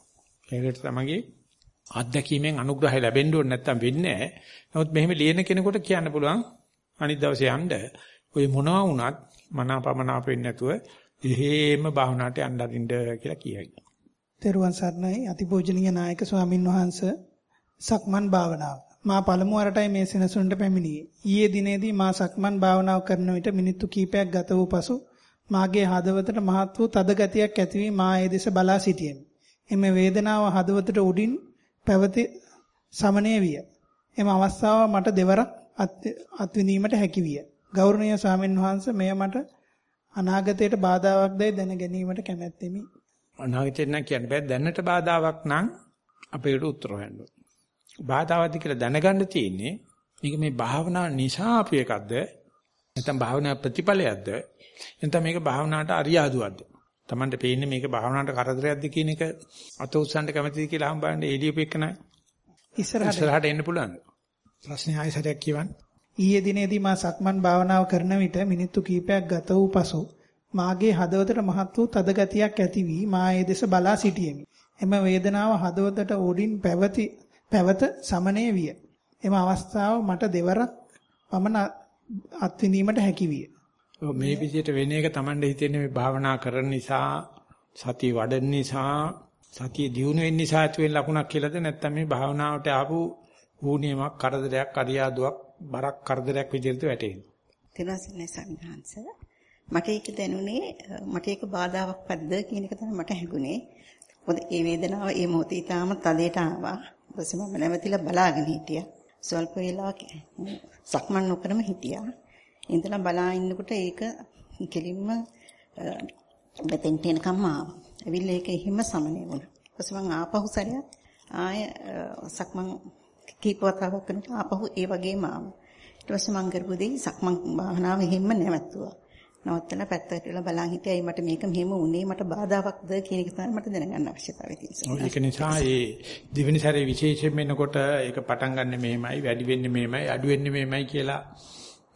ඒකට තමගේ අත්දැකීමෙන් අනුග්‍රහය ලැබෙන්න ඕනේ නැත්තම් වෙන්නේ නැහැ. නමුත් මෙහෙම ලියන කෙනෙකුට කියන්න පුළුවන් අනිත් දවසේ යන්න ඔය මොනවා වුණත් මනාපමනාප වෙන්නේ නැතුව එහෙම භාවනාවට යන්න අරින්න කියලා කියයි. තෙරුවන් සරණයි අතිපූජනීය නායක ස්වාමින් වහන්සේ සක්මන් භාවනාව. මා පළමු වරටයි මේ සෙනසුනට පැමිණියේ. ඊයේ දිනේදී මා සක්මන් භාවනාව කරන විට මිනිත්තු කිහිපයක් ගත වූ පසු මාගේ හදවතට මහත් වූ තද ගතියක් ඇති වී මා ඒ දෙස බලා සිටියෙමි. එම වේදනාව හදවතට උඩින් පැවති සමනය විය. එම අවස්ථාව මට දෙවරක් අත්විඳීමට හැකි විය. ගෞරවනීය ස්වාමීන් වහන්සේ මෙය මට අනාගතයට බාධාවක් දැයි දැන ගැනීමට කැමැත්තෙමි. අනාගතයට නම් කියන්න බෑ දැනට බාධාවක් නම් අපේට උත්තර හොයන්න ඕනේ. බාධාවද කියලා දැනගන්න තියෙන්නේ මේක මේ භාවනාව නිසා අපු එකක්ද නැත්නම් භාවනා ප්‍රතිඵලයක්ද නැත්නම් මේක භාවනාවට අරියාදුවක්ද Tamante පේන්නේ මේක භාවනාවට කරදරයක්ද කියන එක අත උස්සන්න කැමතිද කියලා අහම් බලන්න එළියපෙන්න ඉස්සරහට ඉස්සරහට එන්න පුළුවන් ප්‍රශ්නේ ආයෙසරයක් කියවන්න ඊයේ දිනේදී මා සක්මන් භාවනාව කරන විට මිනිත්තු කිහිපයක් ගත වූ පසු මාගේ හදවතට මහත් වූ තද ගතියක් ඇති වී මා ඒ දෙස බලා සිටියෙමි. එම වේදනාව හදවතට උඩින් පැවති පැවත සමනය විය. එම අවස්ථාව මට දෙවරක් පමණ අත්විඳීමට හැකි විය. මේ විදිහට වෙන එක Tamande හිතෙන්නේ මේ භාවනා කරන නිසා සතිය වඩන නිසා සතිය දියුණු වෙන්න නිසා ඇති වෙන ලකුණක් කියලාද නැත්නම් මේ භාවනාවට ආපු ඌණියමක් කරදරයක් අරියාදුවක් බරක් කරදරයක් විදිහට වැටෙන්නේ. තෙනසන්නේ සංඝාංශ මට ඒක දැනුනේ මට ඒක බාධාවක් පද්ද කියන එක තමයි මට හැඟුනේ. මොකද ඒ වේදනාව ඒ මොහොතේ තාම තදයට ආවා. ඊපස්සේ මම නැවතිලා බලාගෙන හිටියා. ස්වල්ප වේලාවක් සක්මන් නොකරම හිටියා. ඉඳලා බලා ඉන්නකොට ඒක කෙලින්ම මෙතෙන්ට එනකම්ම ආවා. ඇවිල්ලා ඒක එහෙම සමනය වුණා. ඊපස්සේ මම ආපහු සැරයක් ආය සක්මන් කීප වතාවක් කරනකොට ආපහු ඒ වගේම ආවා. ඊට පස්සේ මම කරපු දේ සක්මන් භාවනාව එහෙම නැවතුවා. නවත්තලා පැත්තට වෙලා බලන් හිටියයි මට මේක මෙහෙම වුණේ මට බාධාවක්ද කියන එක තමයි මට දැනගන්න අවශ්‍යතාවය තියෙන්නේ. ඒක නිසා ඒ දිවෙනි සැරේ විශේෂයෙන් වෙනකොට ඒක පටන් ගන්න මෙහෙමයි වැඩි වෙන්නේ මෙහෙමයි අඩු වෙන්නේ මෙහෙමයි කියලා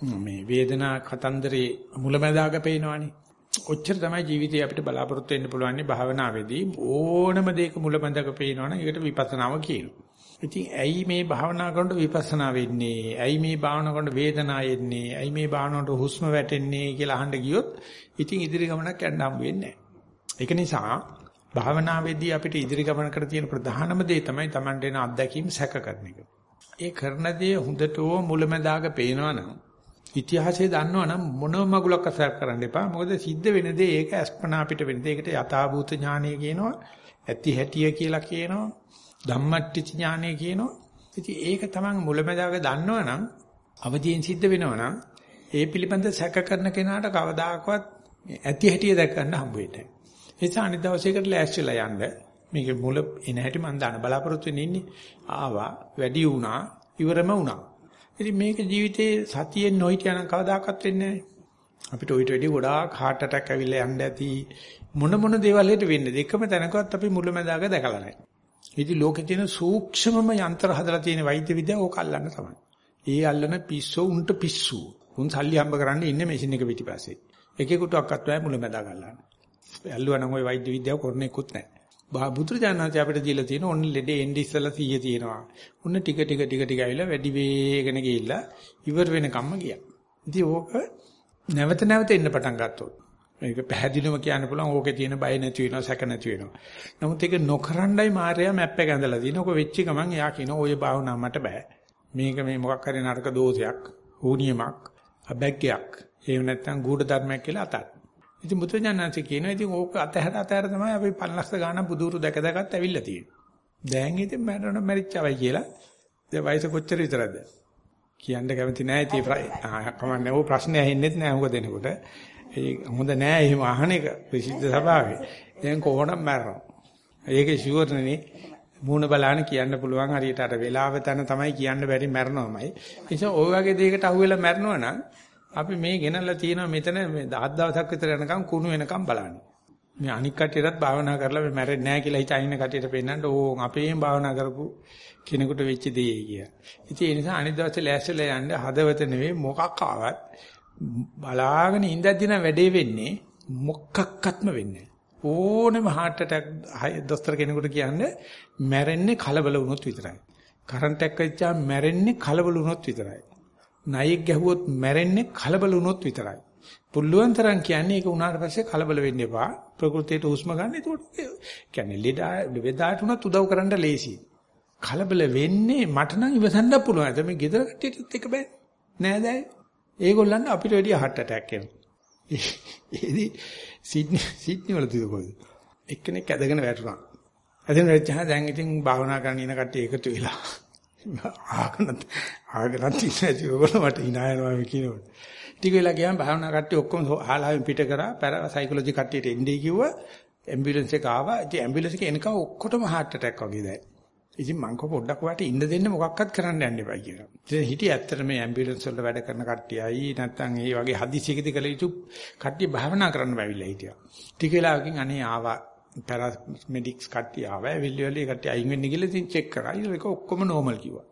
මේ වේදනා කතන්දරේ මුලැමැදාග පේනවනේ. ඔච්චර තමයි ජීවිතේ අපිට බලාපොරොත්තු වෙන්න පුළුවන් භාවනාවේදී ඕනම දෙයක මුලැමැදාග පේනවනේ ඒකට විපස්සනාව කියනවා. ඉතින් ඇයි මේ භාවනා කරනකොට විපස්සනා වෙන්නේ? ඇයි මේ භාවනා කරනකොට වේදනාව එන්නේ? ඇයි මේ භාවනාවට හුස්ම වැටෙන්නේ කියලා අහන්න ගියොත් ඉතින් ඉදිරි ගමනක් යන්න හම්බ වෙන්නේ ඒක නිසා භාවනාවේදී අපිට ඉදිරි ගමනකට තියෙන ප්‍රධානම දේ තමයි Tamante එන අත්දැකීම් සැක කරන එක. ඒ කරන දේ හොඳටෝ මුලැමැදාග පේනවනම් ඉතිහාසය දන්නවනම් මොනම මගුලක් අසර කරන්න එපා. මොකද සිද්ධ වෙන දේ ඒක අස්පනා අපිට වෙන දේ. ඒකට යථාභූත ඥානය කියනවා. ඇති හැටිය කියලා කියනවා. ධම්මට්ටි ඥානය කියනවා. ඉතින් ඒක තමයි මුලැමැදාග දන්නවනම් අවදීන් සිද්ධ වෙනවනම් ඒ පිළිබඳ සැක කරන කෙනාට කවදාකවත් ඇති හැටිය දැක ගන්න හම්බ වෙන්නේ නැහැ. ඒ නිසා අනිත් දවසේකට ලෑස්තිලා යන්න මේක මුල එන හැටි මම දාන බලාපොරොත්තු වෙන්නේ ඉන්නේ. ආවා වැඩි වුණා ඉවරම වුණා. ඉතින් මේක ජීවිතේ සතියෙන් නොහිටියනම් කවදාකවත් වෙන්නේ නැහැ. අපිට ඔයිට වැඩි ගොඩාක් heart attack ඇවිල්ලා යන්න ඇති මොන මොන දේවල් හිට වෙන්නේ. දෙකම තැනකවත් අපි මුලැමැදාක දැකලා නැහැ. ඉතින් ලෝකේ තියෙන සූක්ෂමම යන්ත්‍ර හදලා තියෙන වෛද්‍ය විද්‍යාව ඕක අල්ලන්න තමයි. ඒ අල්ලන පිස්සෝ උන්ට පිස්සු. උන් සල්ලි හම්බ කරන්න ඉන්නේ මැෂින් එක පිටිපස්සේ. එකෙකුට අක්කත් වැය මුලැමැදා ගන්න. ඇල්ලුවා නම් ওই වෛද්‍ය විද්‍යාව කරන්නේ කුත් නැහැ. බුදුරජාණන්සේ අපිට දීලා තියෙන ඔන්න ලෙඩේ එන්නේ ඉස්සලා 100 තියෙනවා. ඔන්න ටික ටික ටික ටික ඇවිල්ලා වැඩි වේගෙන ගිහිල්ලා ඉවර වෙනකම්ම ගියා. ඉතින් ඕක නැවත නැවත එන්න පටන් ගත්තොත් මේක පැහැදිලිවම කියන්න පුළුවන් ඕකේ තියෙන බය නැති වෙනවා සැක නැති වෙනවා. නමුත් ඒක නොකරණ්ඩයි මායя මැප් එක ඇඳලා දින. ඔක වෙච්ච ගමන් එයා කියනවා ඔය භාවනාව මට බෑ. මේක මේ මොකක් හරි නරක දෝෂයක්, ඌනියමක්, අබැග්ගයක්. එහෙම නැත්නම් ගුඪ ධර්මයක් කියලා අතත්. ඉතින් බුදුජානනාංශ කියනවා ඉතින් ඕක අතහැර අතහැර තමයි අපි 50 ගාණක් බුදුරු දැක දැකත් ඇවිල්ලා තියෙන්නේ. දැන් ඉතින් මරණ මරිච්චවයි කියලා. දැන් වයස කොච්චර විතරද? කියන්න කැමති නැහැ ඉතින් කමන්නේ ඕ ප්‍රශ්නේ ඇහෙන්නෙත් නැහැ මොකද දෙනකොට. ඒ හොඳ නෑ එහෙම අහන එක ප්‍රසිද්ධ සභාවේ. දැන් කොහොනම් මරනවා. ඒකේ ෂුවර් නේ මූණ බලාන කියන්න පුළුවන් හරියට අර වෙලාව තන තමයි කියන්න බැරි මරනවමයි. ඒ නිසා ওই වගේ දෙයකට අහුවෙලා මරනවා නම් අපි මේ ගෙනල්ලා තියෙනවා මෙතන මේ 10 දවසක් විතර යනකම් කුණු වෙනකම් බලන්න. මේ අනික් කටියටත් භාවනා කරලා මේ මැරෙන්නේ නැහැ කියලා හිතන කටියට පෙන්නන්න ඕන් අපේම භාවනා කරපු කෙනෙකුට වෙච්ච දෙයයි කිය. ඉතින් ඒ නිසා අනිත් දවසේ ලෑස්තිලා යන්න හදවත නෙවෙයි මොකක් ආවත් බලාගෙන ඉඳද්දී නම් වැඩේ වෙන්නේ මොකක්වත්ම වෙන්නේ ඕනෙම heart attack දොස්තර කෙනෙකුට කියන්නේ මැරෙන්නේ කලබල වුණොත් විතරයි. කරන්ට් එකක් වෙච්චාම මැරෙන්නේ කලබල වුණොත් විතරයි. නයෙක් ගැහුවොත් මැරෙන්නේ කලබල වුණොත් විතරයි. පුළුවන් තරම් කියන්නේ ඒක උනාට පස්සේ කලබල වෙන්න එපා. ප්‍රകൃතියට හුස්ම ගන්න. ඒකට කියන්නේ ලෙඩා වෙදාට උනත් උදව් කරන්න ලේසියි. කලබල වෙන්නේ මට නම් ඉවසන්න පුළුවන්. ඒක මේ ගෙදර කට්ටියටත් එක බෑ. නෑ දැයි. ඒගොල්ලන්ට අපිට වැඩිය heart attack එනවා. ඒදී සිඩ්නි සිඩ්නි වල තියකොයිද? එක්කෙනෙක් ඇදගෙන වැටුණා. ඇදගෙන වැච්චා දැන් ඉතින් භාවනා කරන්න ඉන කට්ටිය එකතු වෙලා ආගන ආගන තියදී ඔයගොල්ලෝ මට hina යනවා මේ කියනකොට. ටික වෙලා ගියාම භාවනා කට්ටිය ඔක්කොම හාලාවෙන් පිට කරා පැරා සයිකොලොජි කට්ටියට එන්නේ කිව්වා. ඇම්බියුලන්ස් එක ආවා. ඉතින් ඇම්බියුලන්ස් එක එනකම් ඔක්කොටම heart attack වගේ දැන්. ඉතින් මං කව පොඩ්ඩක් ඔයාලට ඉන්න දෙන්න මොකක්වත් කරන්න යන්න එපා කියලා. ඉතින් හිටිය ඇත්තට මේ ඇම්බියුලන්ස් වල වැඩ කරන කට්ටියයි නැත්නම් ඒ වගේ හදිසියකදී කළ යුතු කට්ටිය භාවනා කරන්න බැවිලා හිටියා. ටික වෙලාවකින් අනේ ආවා පැරාමෙඩික්ස් කට්ටිය ආවා. ඇවිල්ලි වල ඒ කට්ටිය අයින් වෙන්න ගිහලා ඉතින් චෙක් කරා. ඒක ඔක්කොම නෝමල් කිව්වා.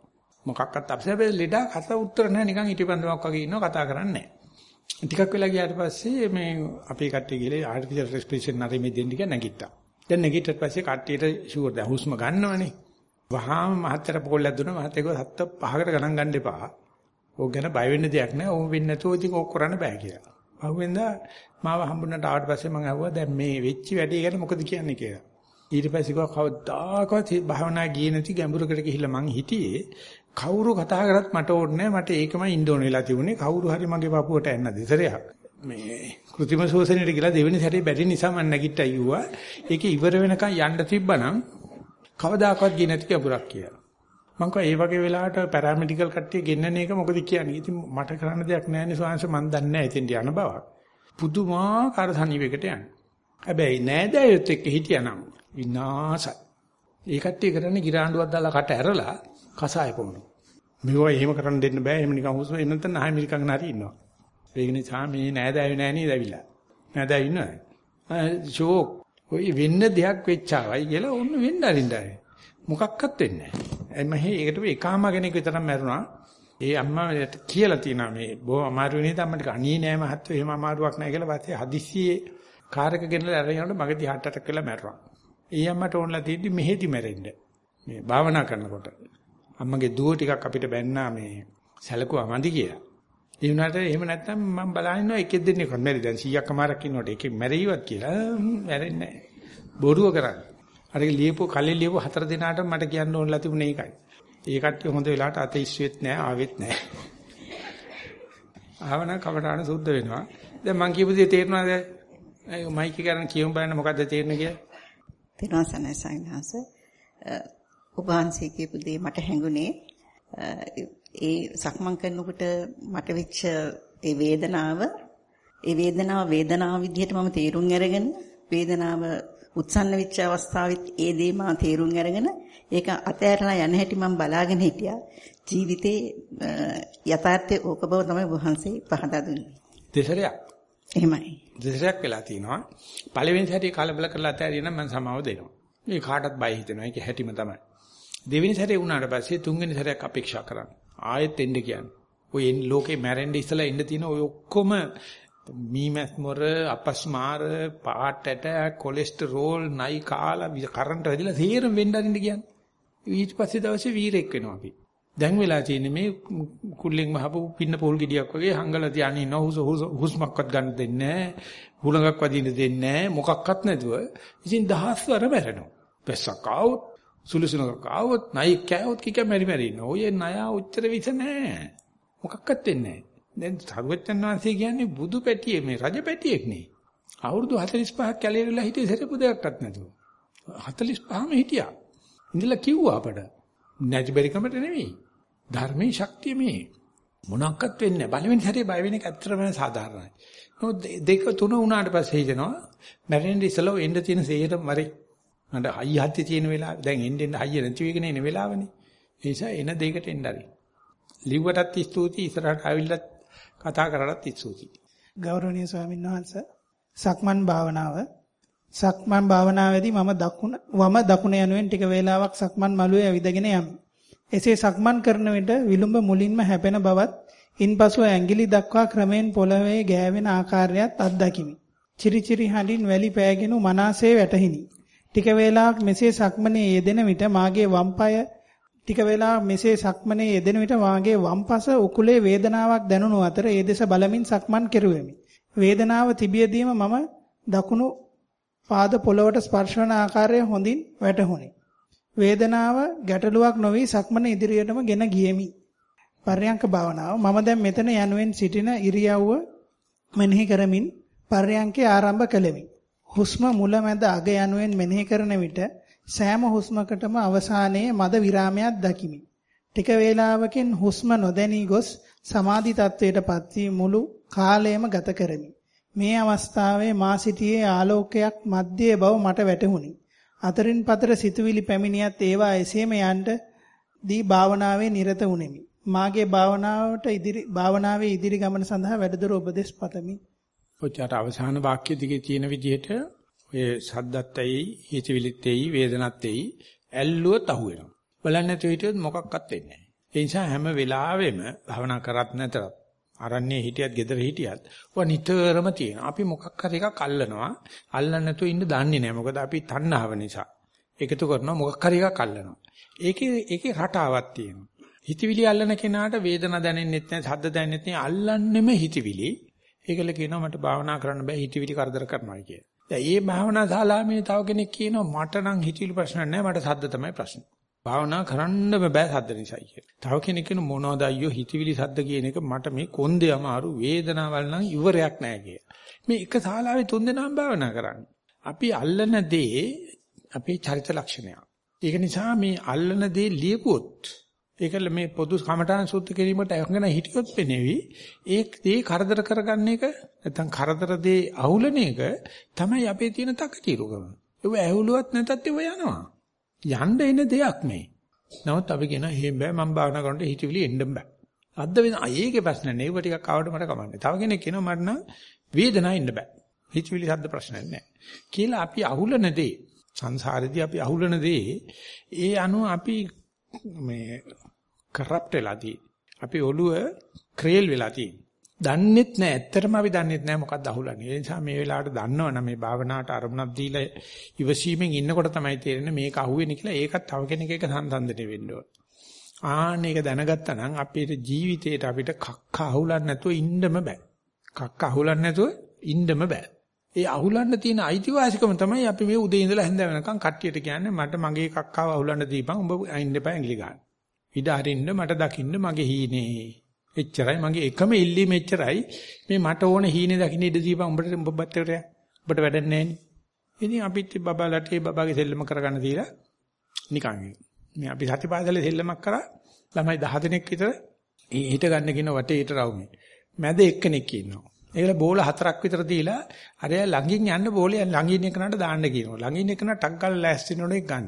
මොකක්වත් අපසබේ ලෙඩා කතා උත්තර නැහැ නිකන් හිටිපන්දමක් වගේ ඉන්නවා කතා කරන්නේ නැහැ. ටිකක් වෙලා ගියාට පස්සේ මේ අපේ කට්ටිය ගිහලා ආර්ටිෆිෂල් රෙස්පිරේෂන් නරෙමේ දෙන්න එක නැගිට්ටා. දැන් නැගිට්ටට පස්සේ කට්ටියට ෂුවර් දැන් හුස්ම ගන්නවනේ. වහාම මහත්තයට පොල්ලක් දුන්නා මහත්තයා කිව්වා හත්ත පහකට ගණන් ගන්න එපා. ඕක ගැන බය වෙන්න දෙයක් නැහැ. ඕම වෙන්නේ නැතුව ඉතින් ඕක කරන්න බෑ කියලා. පහුවෙන්ද මාව හම්බුනට ආවට පස්සේ මම අහුවා දැන් මේ වෙච්ච වැඩේ ගැන මොකද කියන්නේ කියලා. ඊට පස්සේ කිව්වා කවදාකවත් භාවනා ගියේ නැති ගැඹුරකට ගිහිල්ලා මං හිටියේ කවුරු කතා කරත් මට ඕනේ මට ඒකමයි ඉන්න ඕන වෙලා තිබුණේ. කවුරු හරි මගේ පපුවට එන්න දෙසරයක්. මේ કૃතිම ශෝෂණයට ගිලා දෙවෙනි සැරේ බැරි නිසා මම නැගිට්ටා යුවා ඒක ඉවර වෙනකන් යන්න තිබ්බනම් කවදාකවත් ගියේ නැති කැපුරක් කියලා. මම කිව්වා ඒ වගේ වෙලාවට පැරාමෙඩිකල් කට්ටිය ගෙන්නන එක මොකද කියන්නේ? ඉතින් මට කරන්න දෙයක් නැහැ නේ ස්වාංශ මම දන්නේ නැහැ එතෙන්ට යන බවක්. පුදුමාකාර සනීපයකට යන්නේ. හැබැයි නෑදෑයොත් එක්ක හිටියානම් විනාසයි. ඒ කට්ටිය කරන්නේ ගිරාඬුවක් දාලා කට ඇරලා කසාය පොවනවා. මේවා එහෙම කරන්න දෙන්න බෑ. එහෙම නිකන් හුස්ම එන්න නැත්නම් ආයෙ මිරිකගෙන හරි ඉන්නවා. ඒක නිසා මේ නෑදෑයෝ නෑ නේද ඇවිල්ලා. නෑදෑයෝ ඉන්නවද? ෂෝක්. ඔය වෙන්න දෙයක් වෙච්චාවයි කියලා ඔන්න වෙන්න අරින්දායි. මොකක්වත් වෙන්නේ නෑ. එම්ම ඒකට එකාම කෙනෙක් විතරක් මැරුණා. ඒ අම්මා කියලා තියනවා මේ බොහොම අමාරු වෙනේ තමයි අනේ නෑ මහත්තයෝ එහෙම අමාරුවක් නෑ කියලා පස්සේ හදිස්සියේ කාර් එක ගෙනලා අරගෙන යනකොට මගදී හට් අටක් වෙලා මැරුණා. ඒ අම්මට ඕනලා තියෙද්දි මෙහෙදි මැරෙන්න. මේ භාවනා කරනකොට. අම්මගේ දුව ටිකක් අපිට බැන්නා මේ සැලකුවා මදි කියලා. ඒ වුණාට එහෙම නැත්නම් මම බලන ඉන්නවා එකෙක් දෙන්නේ කොහොමද මැරි දැන් 100ක් අමාරක් ඉන්නකොට එකෙක් මැරෙයිවත් කියලා මැරෙන්නේ නැහැ. බොරුව කරන්නේ. අර ලියපු කලින් ලියපු හතර දිනාට මට කියන්න ඕනලා තිබුණේ ඒකයි. ඒ කට්ටිය හොඳ වෙලාවට අතීස්වෙත් නැහැ ආවෙත් නැහැ. ආවන කවටාන සුද්ධ වෙනවා. දැන් මං කියපු දේ තේරෙනවද? ඒ මයික් එක ගන්න කියමු බලන්න මොකද්ද තේරෙන්නේ කියලා. තේරෙනවා සනයි සයින්හස. ඔබ වහන්සේ කියපු දේ මට හැඟුණේ ඒ සක්මන් කරනකොට මට වෙච්ච ඒ වේදනාව ඒ වේදනාව වේදනාව විදිහට මම තේරුම් අරගෙන වේදනාව උත්සන්න වෙච්ච අවස්ථාවෙත් ඒ දේ මා තේරුම් අරගෙන ඒක අතෑරලා යන හැටි මම බලාගෙන හිටියා. ජීවිතේ යථාර්ථයේ ඕක බව තමයි වහන්සේ පහදා දුන්නේ. දෙසරයක්. එහෙමයි. දෙසරයක් වෙලා තිනවා. පළවෙනි සැරේ කලබල කරලා අතෑරියා නම් මම සමාව දෙනවා. මේ කාටවත් බය හිතෙනවා. ඒක හැටිම තමයි. දෙවෙනි සැරේ වුණාට පස්සේ තුන්වෙනි සැරයක් අපේක්ෂා කරන්න. ආයෙත් එන්න කියන්නේ. ඔය ලෝකේ මැරෙන්න ඉස්සලා ඉන්න තියෙන ඔය ඔක්කොම මීමැස් මොර අපස්මාර පාටට කොලෙස්ටරෝල් නයි කාලා කරන්ට් වැදිලා තීරම් වෙන්න අරින්න කියන්නේ. ඊට පස්සේ දවසේ වීරෙක් වෙනවා අපි. දැන් වෙලා තියෙන්නේ මේ කුල්ලෙන් මහපු පින්න පොල් ගෙඩියක් වගේ හංගලා තියාගෙන ඉන්න හුස් හුස්මක්වත් ගන්න දෙන්නේ නැහැ. හුලඟක් වදින්න දෙන්නේ නැහැ. මොකක්වත් නැතුව. ඉතින් දහස්වර මැරෙනවා. පෙස්සක් ආවොත් සුළුසුණක් ආවොත් නයි කෑවොත් කික මෙරි මෙරි ඉන්න. ඔය ණය උච්චර විස නැහැ. මොකක්වත් වෙන්නේ නැහැ. දැන් සරුවච්චන් වහන්සේ කියන්නේ බුදු පැටියේ මේ රජ පැටියෙක් නේ. අවුරුදු 45ක් කැලේරිලා හිටියේ සෙරපු දෙයක්වත් නැතුව. 45ම හිටියා. ඉඳලා කිව්වා අපට. නැති බැරි කමට නෙමෙයි. ධර්මයේ ශක්තිය මේ. මොනක්වත් වෙන්නේ නැහැ. බලවෙන හැටි බය වෙන එක ඇත්තටම සාධාරණයි. නමුත් දෙක තුන වුණාට පස්සේ හිතෙනවා මැරෙන්න ඉස්සලා එන්න තියෙන සේරම මරේ. මට හයිය හත්ති තියෙන වෙලාව දැන් එන්න එන්න හයිය නැති වෙගෙන එන වෙලාවනේ. ඒ නිසා එන දෙයකට එන්න හරි. ලිව්වටත් ස්තුතියි ඉස්සරහට ආවිල්ලත් කතා කරලත් ස්තුතියි. ගෞරවනීය ස්වාමීන් වහන්සේ සක්මන් භාවනාව සක්මන් භාවනාවේදී මම දකුණ වම දකුණ යනුවෙන් ටික වේලාවක් සක්මන් මළුවේ ඇවිදගෙන යමි. එසේ සක්මන් කරන විට විලුඹ මුලින්ම හැපෙන බවත් ඉන්පසු ඇඟිලි දක්වා ක්‍රමෙන් පොළවේ ගෑවෙන ආකාරයත් අත්දකිමි. චිරිචිරි හඬින් වැලි පෑගෙන මනසේ වැටහිනි. ටික වේලාවක් මෙසේ සක්මනේ යෙදෙන විට මාගේ වම් පාය ටික වේලාවක් මෙසේ සක්මනේ යෙදෙන විට මාගේ වම් පස උකුලේ වේදනාවක් දැනුණු අතර ඒ දෙස බලමින් සක්මන් කෙරුවෙමි. වේදනාව තිබියදීම මම දකුණු පාද පොළවට ස්පර්ශ වන ආකාරය හොඳින් වැටහුණි. වේදනාව ගැටලුවක් නොවි සක්මන ඉදිරියටම ගෙන ගියෙමි. පර්යංක භාවනාව මම දැන් මෙතන යනුවෙන් සිටින ඉරියව්ව මෙනෙහි කරමින් පර්යංකේ ආරම්භ කළෙමි. හුස්ම මුල මැද අග යනුවෙන් මෙනෙහි කරන විට සෑම හුස්මකටම අවසානයේ මද විරාමයක් දකිමි. ටික වේලාවකින් හුස්ම නොදැනී ගොස් සමාධි තත්වයටපත් වී මුළු කාලයම ගත කරමි. මේ අවස්ථාවේ මා සිටියේ ආලෝකයක් මැද්දේ බව මට වැටහුණි. අතරින් පතර සිතුවිලි පැමිණියත් ඒවා එසේම යන්න දී භාවනාවේ නිරත වුනිමි. මාගේ භාවනාවට ඉදිරි භාවනාවේ ඉදිරි ගමන සඳහා වැඩිදුර උපදෙස් පතමි. ඔච්චර අවසාන වාක්‍ය දිගේ තියෙන විදිහට ඔය සද්දත්තයි හිතවිලිත්තයි වේදනත්තයි ඇල්ලුවත් අහු වෙනවා. බලන්නේ නැතුව හිටියොත් මොකක්වත් වෙන්නේ නැහැ. ඒ නිසා හැම වෙලාවෙම භවනා කරත් නැතත් අරන්නේ හිටියත් gedara හිටියත් ඔය නිතරම තියෙනවා. අපි මොකක් හරි එකක් අල්ලනවා. අල්ලන්න නැතුව ඉන්න දන්නේ නැහැ. මොකද අපි තණ්හාව නිසා. එකතු කරනවා මොකක් හරි එකක් අල්ලනවා. ඒකේ ඒකේ රටාවක් තියෙනවා. හිතවිලි අල්ලන කෙනාට වේදනාව දැනෙන්නෙත් නැහැ, ශබ්ද දැනෙන්නෙත් නැහැ. අල්ලන්නෙම හිතවිලි. ඒකල කියනවා මට භාවනා කරන්න බෑ හිතවිලි කරදර කරනවා කියලා. දැන් මේ භාවනා ශාලාවේ තව කෙනෙක් කියනවා මට නම් හිතවිලි ප්‍රශ්න නැහැ මට සද්ද තමයි ප්‍රශ්නේ. භාවනා කරන්නම බෑ සද්ද නිසායි කියලා. තව කෙනෙක් කියන මොනවද අයියෝ හිතවිලි සද්ද කියන එක මට මේ කොන්දේ අමාරු වේදනාවල් නම් ඉවරයක් නැහැ කියලා. මේ එක ශාලාවේ තුන් දෙනාම භාවනා කරන්නේ. අපි අල්ලන දේ අපේ චරිත ලක්ෂණයක්. ඒක නිසා මේ අල්ලන දේ ලියපුවොත් ඒකල මේ පොදු කමඨාන් සුද්ධ කිරීමට අහගෙන හිටියොත් වෙනේවි ඒ දේ කරදර කරගන්න එක නැත්නම් කරදර දේ අහුලන එක තමයි අපේ තියෙන තකතිරුකම. ඒව ඇහුලුවත් නැතත් ඒව යනවා. යන්න එන දෙයක් මේ. නමුත් අපි කියන හේම් බෑ මම භාවනා කරනකොට හිතවිලි එන්න බෑ. අද්ද වෙන අයේගේ ප්‍රශ්න නේ. ඒව ටිකක් ආවට මට කමන්නේ. තව කෙනෙක් කියනවා මට නම් වේදනාවක් එන්න බෑ. හිතවිලි සද්ද ප්‍රශ්නයක් නෑ. කියලා අපි අහුලන දේ සංසාරේදී අපි අහුලන දේ ඒ අනුව අපි මේ කරප්ට් වෙලා තියෙන්නේ. අපේ ඔළුව ක්‍රේල් වෙලා තියෙන්නේ. දන්නෙත් නැහැ. ඇත්තටම අපි දන්නෙත් නැහැ මොකක්ද අහුලන්නේ. ඒ නිසා මේ වෙලාවට දන්නවනම් මේ භාවනාවට අරමුණක් දීලා ඉවසීමෙන් ඉන්නකොට තමයි තේරෙන්නේ මේක අහුවෙන්නේ කියලා. ඒකත් තව කෙනෙක් එක සංසන්දනය වෙන්න ඕන. ආන්න ඒක දැනගත්තා නම් අපේ ජීවිතේට අපිට කක්ක අහුලන්නේ නැතුව ඉන්නම බෑ. කක්ක අහුලන්නේ නැතුව ඉන්නම බෑ. ඒ අහුලන්න තියෙන අයිතිවාසිකම තමයි අපි මේ උදේ ඉඳලා හැන්ද වෙනකන් කට්ටියට කියන්නේ මට මගේ කක්කාව අහුලන්න දීපන් උඹ අයින් දෙපා ඇඟිලි ගන්න. ඉඩ අරින්න මට දකින්න මගේ හීනේ. එච්චරයි මගේ එකම ඉල්ලීම එච්චරයි. මේ මට ඕන හීනේ දකින්න ඉඩ දීපන් උඹට උඹ බත්තට උඹට වැඩක් නැහැ ඉතින් අපිත් බබාලට ඒ බබාගේ සෙල්ලම කරගන්න දීලා නිකන් මේ අපි සතිපාසලේ සෙල්ලමක් කරා ළමයි 10 දෙනෙක් විතර හිට ගන්න කියන වටේට රවුමේ. මැද එක්කෙනෙක් ඉන්නවා. ඒකල බෝල හතරක් විතර දීලා අරයා ළඟින් යන්න බෝලේ ළඟින් එකනට දාන්න කියනවා. ළඟින් එකන ටක් ගාලා ලෑස්ති වෙනකොට ගන්න.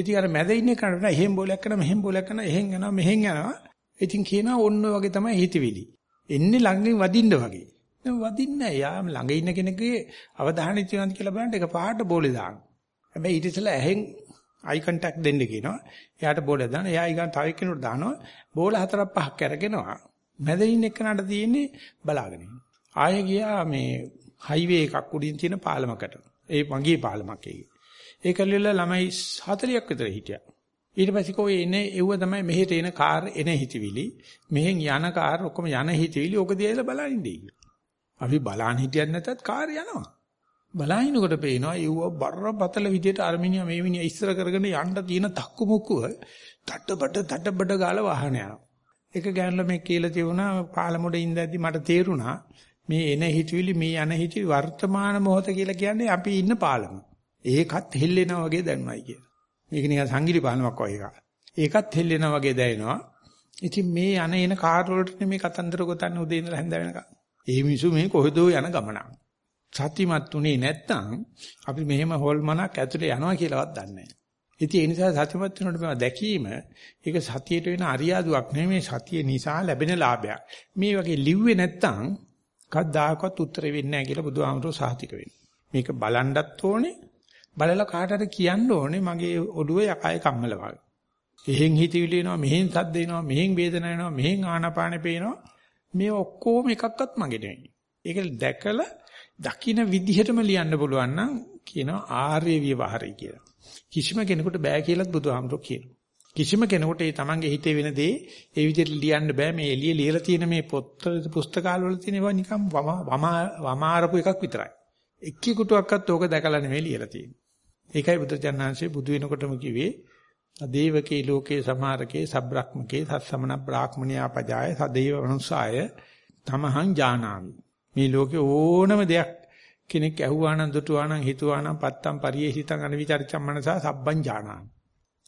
ඉතින් අර මැද ඉන්න එකනට එහෙන් බෝලයක් කරනවා මෙහෙන් බෝලයක් කරනවා එහෙන් යනවා මෙහෙන් යනවා. ඉතින් කියනවා ඔන්න වගේ තමයි හිතවිලි. එන්නේ ළඟින් වදින්න වගේ. දැන් වදින්නේ නැහැ. යා ළඟ ඉන්න කෙනෙකුගේ අවධානය තියනවාද කියලා බලන්න එක පාට බෝලේ දාන්න. හැබැයි ඊට ඉස්සෙල්ලා ඇහෙන් අයි කන්ටැක්ට් දෙන්න කියනවා. එයාට බෝලේ දාන. එයා ඊගාන තව එක්කෙනෙකුට දානවා. බෝල හතරක් පහක් අරගෙනවා. මැද ඉන්න එක්කනට තියෙන්නේ බලාගෙන ඉන්න. ආයෙ ගියා මේ හයිවේ එකක් උඩින් තියෙන පාලමකට. ඒ මගේ පාලමක් ඒක. ඒකල්ල ළමයි 40ක් විතර හිටියා. ඊට පස්සේ කොයි එනේ එව්ව තමයි මෙහෙට එන කාර් එන හිතවිලි. මෙහෙන් යන කාර් ඔක්කොම යන හිතවිලි ඔක දිහාලා බලන් ඉඳී. අපි බලන් හිටියත් නැතත් කාර් යනවා. බලහිනකොට පේනවා යුව බරපතල විදියට අර්මිනියා මේ මිනිහා ඉස්සර කරගෙන යන්න තියෙන තක්කු මුක්කුව තට්ටබඩ තට්ටබඩ ගාලා වාහන යනවා. එක ගෑනුල මේ කියලා තියුණා පාලමුඩ ඉඳද්දි මට තේරුණා මේ එන හිතවිලි මේ යන හිතවිලි වර්තමාන මොහොත කියලා කියන්නේ අපි ඉන්න පාලම. ඒකත් හෙල්ලෙනා වගේ දැනනවායි කියලා. මේක නිකන් සංගිලි පාලමක් වගේ එකක්. ඒකත් හෙල්ලෙනා වගේ දැනෙනවා. ඉතින් මේ යන එන කාර් වලට මේ කතන්දර ගොතන්නේ උදේ ඉඳලා හැන්ද වෙනකම්. ඒ මිනිස්සු මේ කොහෙදෝ යන ගමනක්. සතිමත් උනේ නැත්තම් අපි මෙහෙම හොල්මනක් ඇතුලේ යනවා කියලාවත් දන්නේ නැහැ. ඉතින් ඒ නිසා සතිමත් වෙනකොට මේවා දැකීම ඒක සතියට වෙන අරියාදුවක් නෙමෙයි සතිය නිසා ලැබෙන ලාභයක්. මේ වගේ ලිව්වේ නැත්තම් කවදාකවත් උත්තර වෙන්නේ නැහැ කියලා බුදුහාමුදුරුවෝ සාහිතික වෙනවා. මේක බලන්නත් ඕනේ බලලා කාටද කියන්න ඕනේ මගේ ඔළුවේ යකය කම්මල වගේ. එහෙන් හිතවිලි එනවා මෙහෙන් සද්ද එනවා මෙහෙන් වේදනාව එනවා මෙහෙන් ආනාපානෙ පේනවා මේ ඔක්කොම එකක්වත් මගේ නෙවෙයි. ඒක දැකලා දකින්න විදිහටම ලියන්න පුළුවන් නම් කියනවා ආර්ය විවහාරය කියලා. කිසිම කෙනෙකුට බෑ කියලාත් බුදුහාමුදුරුවෝ කියනවා. කිසිම කෙනෙකුට ඒ තමන්ගේ හිතේ වෙන දේ ඒ විදිහට ලියන්න බෑ මේ එළිය ලියලා තියෙන මේ පොත් පුස්තකාල වල තියෙන ඒවා නිකන් වමාරපු එකක් විතරයි. එක්කෙකුටවත් ඕක දැකලා නෙමෙයි ලියලා තියෙන්නේ. ඒකයි බුදුචානන්සේ බුදු වෙනකොටම කිව්වේ දේවකේ ලෝකේ සමාරකේ සබ්‍රක්මකේ සත්සමන බ්‍රාහ්මණයා පජාය සදේව වනුසාය තමහං ජානාමි. මේ ලෝකේ ඕනම දෙයක් කෙනෙක් ඇහුවා නම් දුටුවා නම් හිතුවා නම් පත්තම් පරියේහිතං අනවිචරිතම් මනසා සබ්බං ජානාමි.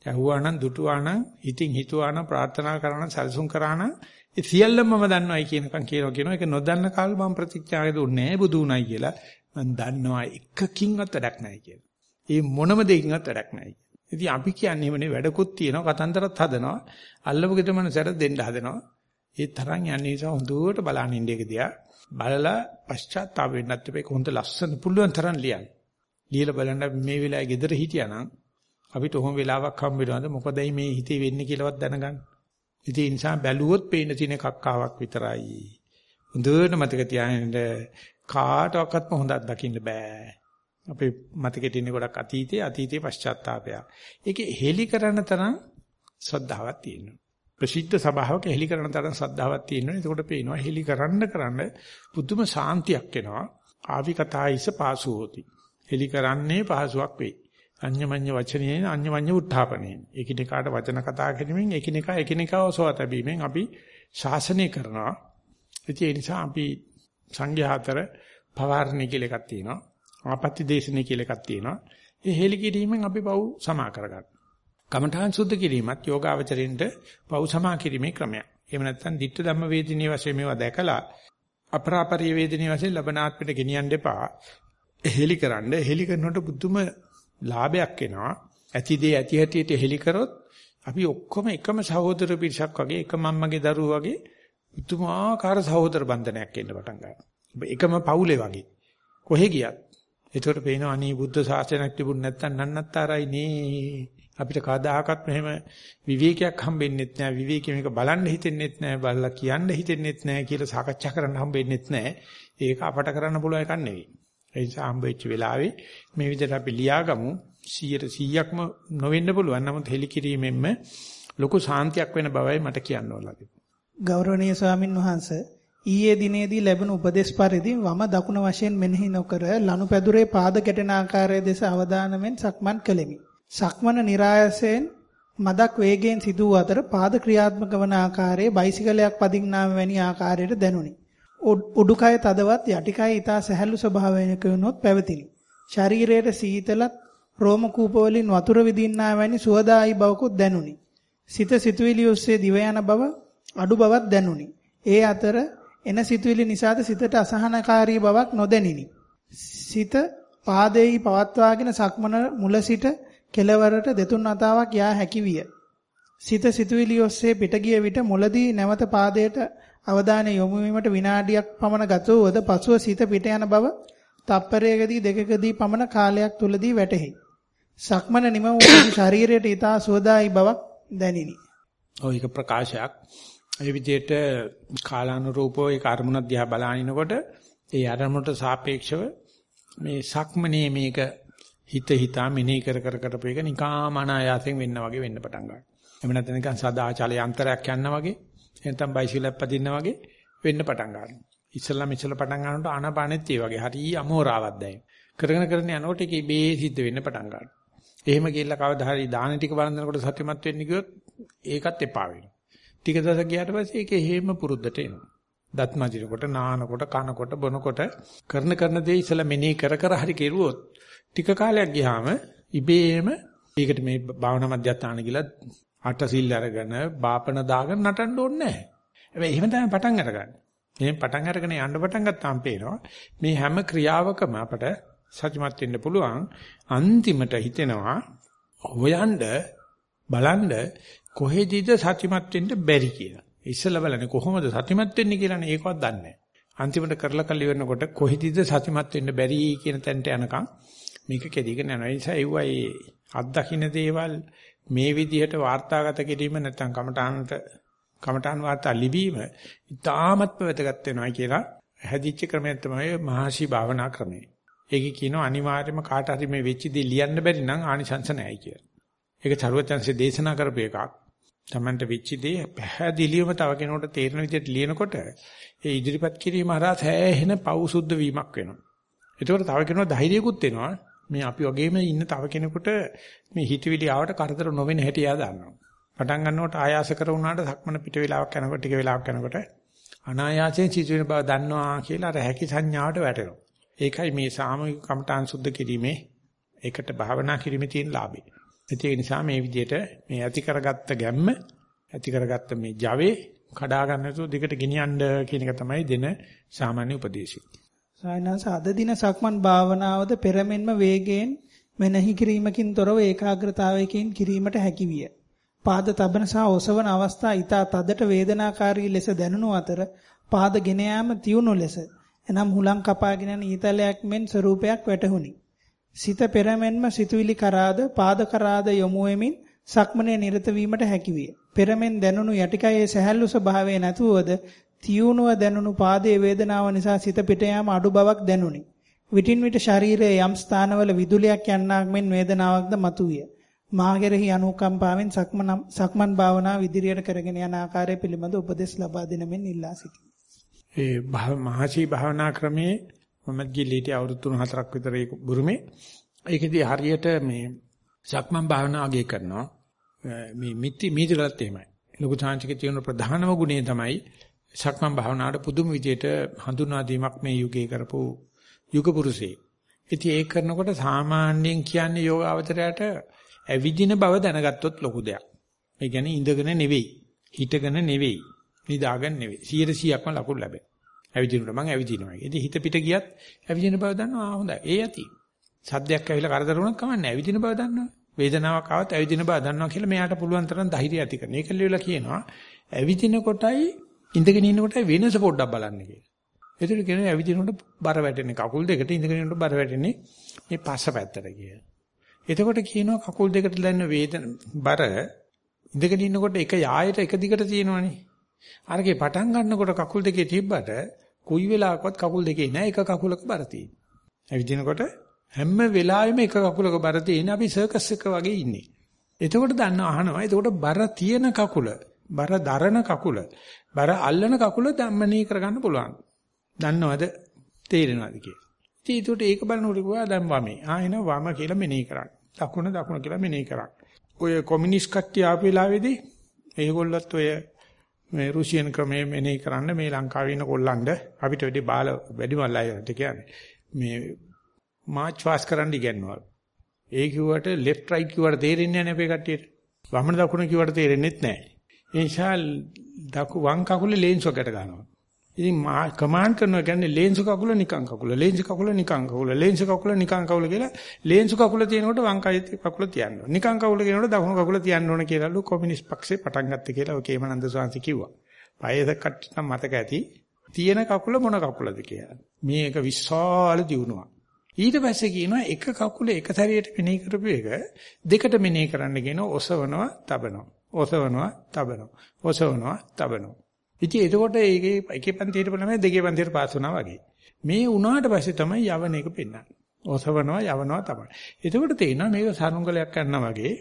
ඇහුවා නම් දුටුවා නම් හිතින් හිතුවා නම් ප්‍රාර්ථනා කරා නම් සැලසුම් කරා නම් ඒ සියල්ලම මම දන්නවයි කියනකම් කියනවා කියනවා ඒක නොදන්න කාල මම ප්‍රතිඥාවේ දුන්නේ නැහැ බුදු උණයි කියලා මම දන්නවා එකකින්වත් වැඩක් නැහැ කියලා. ඒ මොනම දෙයකින්වත් වැඩක් නැහැ. ඉතින් අපි කියන්නේ එහෙමනේ වැඩකුත් තියෙනවා කතන්දරත් හදනවා අල්ලපු ගෙදර මනසට දෙන්න හදනවා. ඒ තරම් යන්නේ නිසා හොඳට බලන්න ඉන්න එක දිහා බලලා පශ්චාත්තාප වෙන්නත් එපේ හොඳ ලස්සන පුළුවන් තරම් ලියන්න. ලියලා බලන්න මේ වෙලාවේ ගෙදර හිටියානම් අපිට ඔහොම වෙලාවක් හම්බ වෙනවද මොකදයි මේ හිතේ වෙන්නේ කියලාවත් දැනගන්න. ඉතින් ඒ නිසා බැලුවොත් පේන තියෙන කක්කාවක් විතරයි. හොඳට මතක තියාගන්න කාටවත්ම හොඳක් දකින්න බෑ. අපේ මතකෙ තියෙන ගොඩක් අතීතයේ අතීතයේ පශ්චාත්තාපය. ඒකේ හෙලි කරන තරම් ශ්‍රද්ධාවක් තියෙනවා. ප්‍රසිද්ධ සභාවක හෙලි කරන තරම් ශ්‍රද්ධාවක් තියෙනවා. එතකොට පේනවා හෙලි කරන්න කරන්න පුදුම සාන්තියක් එනවා. ආවි කතායිස පාසු හොති. හෙලි කරන්නේ පහසුවක් වෙයි. අඤ්ඤමඤ්ඤ වචනේ අඤ්ඤමඤ්ඤ උත්ථාපනේ. එකිනෙකාට වචන කතා කිරීමෙන් එකිනෙකා එකිනෙකාව සෝතැබීමෙන් අපි ශාසනය කරනවා. ඒ නිසා අපි සංඝයා අතර පවාරණි කියලා එකක් තියෙනවා. ආපත්‍ය දේශනේ කියලා එකක් තියෙනවා. ඒ හෙලි කිරීමෙන් අපි පව් සමා කරගන්න. කමඨාන් සුද්ධ කිරීමත් යෝගාවචරින්ට පව් සමා කිරීමේ ක්‍රමයක්. එහෙම නැත්නම් ditta ධම්ම වේදිනිය වශයෙන් මේවා දැකලා අපරාපරිය වේදිනිය වශයෙන් ලබනාත්මයට ගෙනියන්න එපා. හෙලි කරන්න හෙලි කරනකොට බුදුම ලාභයක් එනවා. ඇති දේ ඇති හැටියට හෙලි කරොත් අපි ඔක්කොම එකම සහෝදර පිරිසක් වගේ එක මම්මගේ දරුවෝ වගේ පුදුමාකාර සහෝදර බන්ධනයක් එන්න පටන් ගන්නවා. එකම පවුලේ වගේ. කොහෙ ගියත් ඒතකොට පේනවා අනේ බුද්ධ ශාසනයක් තිබුණ නැත්නම් නන්නත්තරයි නේ. අපිට කවදාහක්වත් මෙහෙම විවේකයක් හම්බෙන්නෙත් නෑ. විවේකෙ මේක බලන්න හිතෙන්නෙත් නෑ. බලලා කියන්න හිතෙන්නෙත් නෑ කියලා සාකච්ඡා කරන්න හම්බෙන්නෙත් නෑ. ඒක අපට කරන්න පුළුවන් එකක් නෙවෙයි. ඒ නිසා හම්බෙච්ච වෙලාවේ මේ විදිහට අපි ලියාගමු 100%ක්ම නොවෙන්න පුළුවන්. නමුත් හෙලිකිරීමෙන්ම ලොකු සාන්තියක් වෙන බවයි මට කියන්න ඕන ගෞරවනීය ස්වාමින් වහන්සේ ඊයේ දිනේදී ලැබුණු උපදේශ පරිදි වම දකුණ වශයෙන් මෙනෙහි නොකර ලනුපැදුරේ පාද ගැටෙන ආකාරය දෙස අවධානයෙන් සක්මන් කළෙමි. සක්මන નિરાයසයෙන් මදක් වේගයෙන් සිදු වූ අතර පාද ක්‍රියාත්මක වන ආකාරයේ බයිසිකලයක් පදින්නාම වැනි ආකාරයට දැනුනි. උඩුකය තදවත් යටිකය ඊතා සැහැල්ලු ස්වභාවයක වුණොත් පැවතිනි. ශරීරයේ සීතලත් රෝම කූප වලින් වතුර විදින්නා වැනි සුවදායි බවකුත් දැනුනි. සිත සිතුවිලි ඔස්සේ දිව යන බව අඩු බවක් දැනුනි. ඒ අතර එන සිතුවිලි නිසාද සිතට අසහනකාරී බවක් නොදැනිනි. සිත පාදේයි පවත්වාගෙන සක්මන මුල සිට කෙළවරට දෙතුන් අතාවක් යා හැකි විය. සිත සිතුවිලි ඔස්සේ පිට ගිය විට මුලදී නැවත පාදයට අවධානය යොමු වීමට විනාඩියක් පමණ ගත වූද පසුව සිත පිට යන බව තප්පරයකදී දෙකකදී පමණ කාලයක් තුලදී වැටහි. සක්මන නිම වූ ශරීරයට ඊතා සුවදායි බවක් දැනිනි. ඔය එක ප්‍රකාශයක්. ඒ විදිහට කාලානුරූපව ඒ කර්මුණ දිහා බලානිනකොට ඒ අරමුණට සාපේක්ෂව මේ සක්මනේ මේක හිත හිතා මෙනෙහි කර කර කරපේක නිකාම අනායාසයෙන් වෙන්න වගේ වෙන්න පටන් ගන්නවා. එහෙම නැත්නම් නිකන් සදාචල යන්ත්‍රයක් යනවා වගේ එහෙනම් බයිසිකලයක් පදින්න වගේ වෙන්න පටන් ගන්නවා. ඉස්සල්ලාම ඉස්සල්ලා පටන් ගන්නකොට ආනාපානෙත් ඒ වගේ හරි අමෝරාවක් දැනෙන. කරගෙන කරගෙන යනකොට ඒක ඉබේ සිද්ධ වෙන්න පටන් ගන්නවා. එහෙම ගිහිල්ලා කවදා හරි දාන ටික වළඳනකොට සත්‍යමත් වෙන්න ගියොත් ඒකත් එපා වෙනවා. ටික දවසක් ගියාට පස්සේ ඒක හේම පුරුද්දට එනවා. දත් මදිනකොට නානකොට කනකොට බොනකොට කරන කරන දේ ඉස්සලා මෙනෙහි කර කර හරි කෙරුවොත් ටික කාලයක් ගියාම ඉබේම ඒකට මේ භාවනා මධ්‍යස්ථාන කියලා අට සිල් අරගෙන බාපන දාගෙන නටන්න ඕනේ නැහැ. හැබැයි එහෙම තමයි පටන් අරගන්නේ. එහෙනම් පටන් අරගෙන යන්න පටන් ගත්තාම පේනවා මේ හැම ක්‍රියාවකම අපට සත්‍යමත් වෙන්න පුළුවන්. අන්තිමට හිතෙනවා හොයන්න බලන්න කොහෙදීද සත්‍යමත් වෙන්න බැරි කියලා. ඉස්සෙල්ලා බලන්නේ කොහොමද සත්‍යමත් වෙන්නේ කියලානේ ඒකවත් දන්නේ නැහැ. අන්තිමට කරලා කල් ඉවරනකොට කොහෙදීද සත්‍යමත් වෙන්න බැරි කියන තැනට යනකම් මේක කෙදීගෙන යනවා. ඒ නිසා ඒවයි අත්දකින්න දේවල් මේ විදිහට වාර්තාගත කිරීම නැත්නම් කමඨානට කමඨාන් වාර්තා ලිවීම ඉතාමත්ම වැදගත් වෙනවා කියලා හැදිච්ච ක්‍රමයක් තමයි මහසි භාවනා ක්‍රමය. ඒකේ කියනවා අනිවාර්යයෙන්ම කාට හරි මේ වෙච්ච දේ ලියන්න බැරි නම් ආනිසංස නැහැ කියලා. ඒක චරවත්‍යංශේ දේශනා කරපු එකක්. Tamanට වෙච්ච දේ පැහැදිලිවම තව කෙනෙකුට තේරෙන විදිහට ලියනකොට ඒ ඉදිරිපත් කිරීම හරහා සෑහෙන පෞසුද්ධ වීමක් වෙනවා. ඒකෝට තව කෙනෙකුට ධෛර්යයකුත් එනවා. මේ අපි වගේම ඉන්න තව කෙනෙකුට මේ හිතවිලි ආවට කරදර නොවෙන හැටි එයා දන්නවා. පටන් ගන්නකොට ආයාස කර වුණාට සක්මන පිට වෙලාවක් යනකොට ටික වෙලාවක් යනකොට අනායාසයෙන් සිදුවෙන බව දන්නවා කියලා අර හැකි සංඥාවට වැටෙනවා. ඒකයි මේ සාමූහික කමඨාන් සුද්ධ කිරීමේ ඒකට භාවනා කිරීමේ තියෙන ලාභය. ඒ නිසා මේ විදිහට මේ ඇති කරගත්ත ගැම්ම ඇති කරගත්ත මේ Java කඩා ගන්න නැතුව දිගට ගෙනියන්න කියන එක තමයි දෙන සාමාන්‍ය උපදේශය. සායනස අද දින සක්මන් භාවනාවද පෙරමෙන්ම වේගයෙන් මෙනෙහි කිරීමකින් තොරව ඒකාග්‍රතාවයකින් කිරීමට හැකි විය. පාද තබන සහ ඔසවන අවස්ථා ඊට තදට වේදනාකාරී ලෙස දැනුණු අතර පාද ගෙන යාම තියුණු ලෙස එනම් හුලං කපාගෙන යන ඊතලයක් මෙන් ස්වරූපයක් වැටහුණි. සිත පෙරමෙන්ම සිතුවිලි කරාද පාද කරාද යොමු වෙමින් සක්මනේ නිරත වීමට හැකි විය. පෙරමෙන් දැනුණු යටිකයේ සැහැල්ලු ස්වභාවය නැතුවද තියුණුව දැනුණු පාදයේ වේදනාව නිසා සිත පිට යාම අඩු බවක් දැනුනි. විටින් විට ශරීරයේ යම් ස්ථානවල විදුලියක් යන්නාක් මෙන් වේදනාවක්ද මතුවිය. මාගෙරෙහි අනුකම්පාවෙන් සක්මන් සක්මන් භාවනාව ඉදිරියට කරගෙන යන ආකාරය පිළිබඳ උපදෙස් ලබා දෙන මෙන් ඉල්ලා සිටිමි. ඒ මහසි භාවනා ක්‍රමයේ මම ගිලීටි අවුරුදු 3-4ක් විතර ඒක බුරුමේ ඒකෙදී හරියට මේ සක්මන් භාවනාව අගය කරනවා මේ මිත්‍ති මීතරලත් එහෙමයි. ලොකු chance තියෙන ප්‍රධානම ගුණය තමයි සක්මන් භාවනාවට පුදුම විදියට හඳුනා දීමක් මේ යුගයේ කරපු යුග පුරුෂේ. ඉතින් ඒක කරනකොට සාමාන්‍යයෙන් කියන්නේ යෝගාවචරයට ඇවිදින බව දැනගත්තොත් ලොකු දෙයක්. ඒ කියන්නේ ඉඳගෙන නෙවෙයි, හිටගෙන නෙවෙයි, නිදාගෙන නෙවෙයි. 100%ක්ම ලකුණු ලැබෙන. ඇවිදිනකොට මං ඇවිදිනවා. ඉතින් හිත පිට ගියත් ඇවිදින බව දන්නවා. ආ හොඳයි. ඒ යති. සද්දයක් ඇවිල්ලා කරදර වුණත් කමන්නේ ඇවිදින බව දන්නවා. වේදනාවක් ආවත් ඇවිදින බව දන්නවා කියලා මෙයාට පුළුවන් තරම් ධෛර්යය ඇති කරන. ඒක ලියලා කියනවා ඇවිදින කොටයි ඉඳගෙන ඉන්නකොට වෙනස පොඩ්ඩක් බලන්න කියලා. ඒතර කියනවා ඇවිදිනකොට බර වැටෙන්නේ කකුල් දෙකට ඉඳගෙන ඉන්නකොට බර වැටෙන්නේ මේ පස්ස පැත්තට කියලා. එතකොට කියනවා කකුල් දෙකට දැනෙන වේදන බර ඉඳගෙන ඉන්නකොට එක යායට එක දිගට තියෙනවනේ. අරගේ පටන් ගන්නකොට කකුල් දෙකේ තිබ්බට කොයි වෙලාවකවත් කකුල් දෙකේ නෑ එක කකුලක බර තියෙන්නේ. ඇවිදිනකොට හැම වෙලාවෙම එක කකුලක බර තියෙන අපි සර්කස් එක වගේ ඉන්නේ. එතකොට දන්න අහනවා. එතකොට බර තියෙන කකුල, බර දරන කකුල බර අල්ලන කකුල ධම්මනී කරගන්න පුළුවන්. දන්නවද? තේරෙනවද කියලා. ඉතින් ඒක බලනකොට කිව්වා දැන් වමේ. ආ එන වම කියලා මෙනෙහි කරන්න. දකුණ දකුණ කියලා මෙනෙහි කරන්න. ඔය කොමියුනිස්ට් කට්ටිය ආපු වෙලාවේදී ඒගොල්ලොත් ඔය මේ රුසියන් ක්‍රමයේ මෙනෙහි කරන්න මේ ලංකාවේ ඉන්න කොල්ලන්ට අපිට වැඩි බාල වැඩි මල්ලයිට කියන්නේ මේ මාච් ෆාස් කරන්න ඉගෙනනවා. ඒ කිව්වට ලෙෆ්ට් රයිට් කිව්වට තේරෙන්නේ නැහැ නේ අපේ කට්ටියට. වම දකුණ කිව්වට තේරෙන්නේ නැහැ. ඒ නිසා දකු වම් කකුලේ ලේන්සුවකට ගන්නවා. ඉතින් මා කමාන්ඩ් කරනවා කියන්නේ ලේන්සු කකුල නිකන් කකුල ලේන්සු කකුල නිකන් කකුල ලේන්සු කකුල නිකන් කකුල කියලා ලේන්සු කකුල තියෙනකොට වම් කකුල තියන්න ඕන. නිකන් කකුල කියනකොට දකුණු කකුල තියන්න ඕන කියලාලු කොමියුනිස්ට් පක්ෂේ පටන් ගත්තේ කියලා ඔය කේමනන්ද සාංශ කිව්වා. පයද කට්ට මතක ඇති. තියෙන කකුල මොන කකුලද කියලා. මේක විශාල දියුණුවක්. ඊට පස්සේ කියනවා එක කකුල එක සැරේට මෙනෙහි කරපු එක දෙකට මෙනෙහි කරන්න කියන ඔසවනවා, තබනවා. ඔසවනවා, තබනවා. ඔසවනවා, තබනවා. ඉතින් එතකොට ඒකේ එකේ පන්තියට බලමයි දෙකේ පන්තියට පාස් වුණා වගේ. මේ වුණාට පස්සේ තමයි යවන එක පෙන්වන්නේ. ඔසවනවා, යවනවා තමයි. එතකොට තේිනවා මේක සරුංගලයක් කරනවා වගේ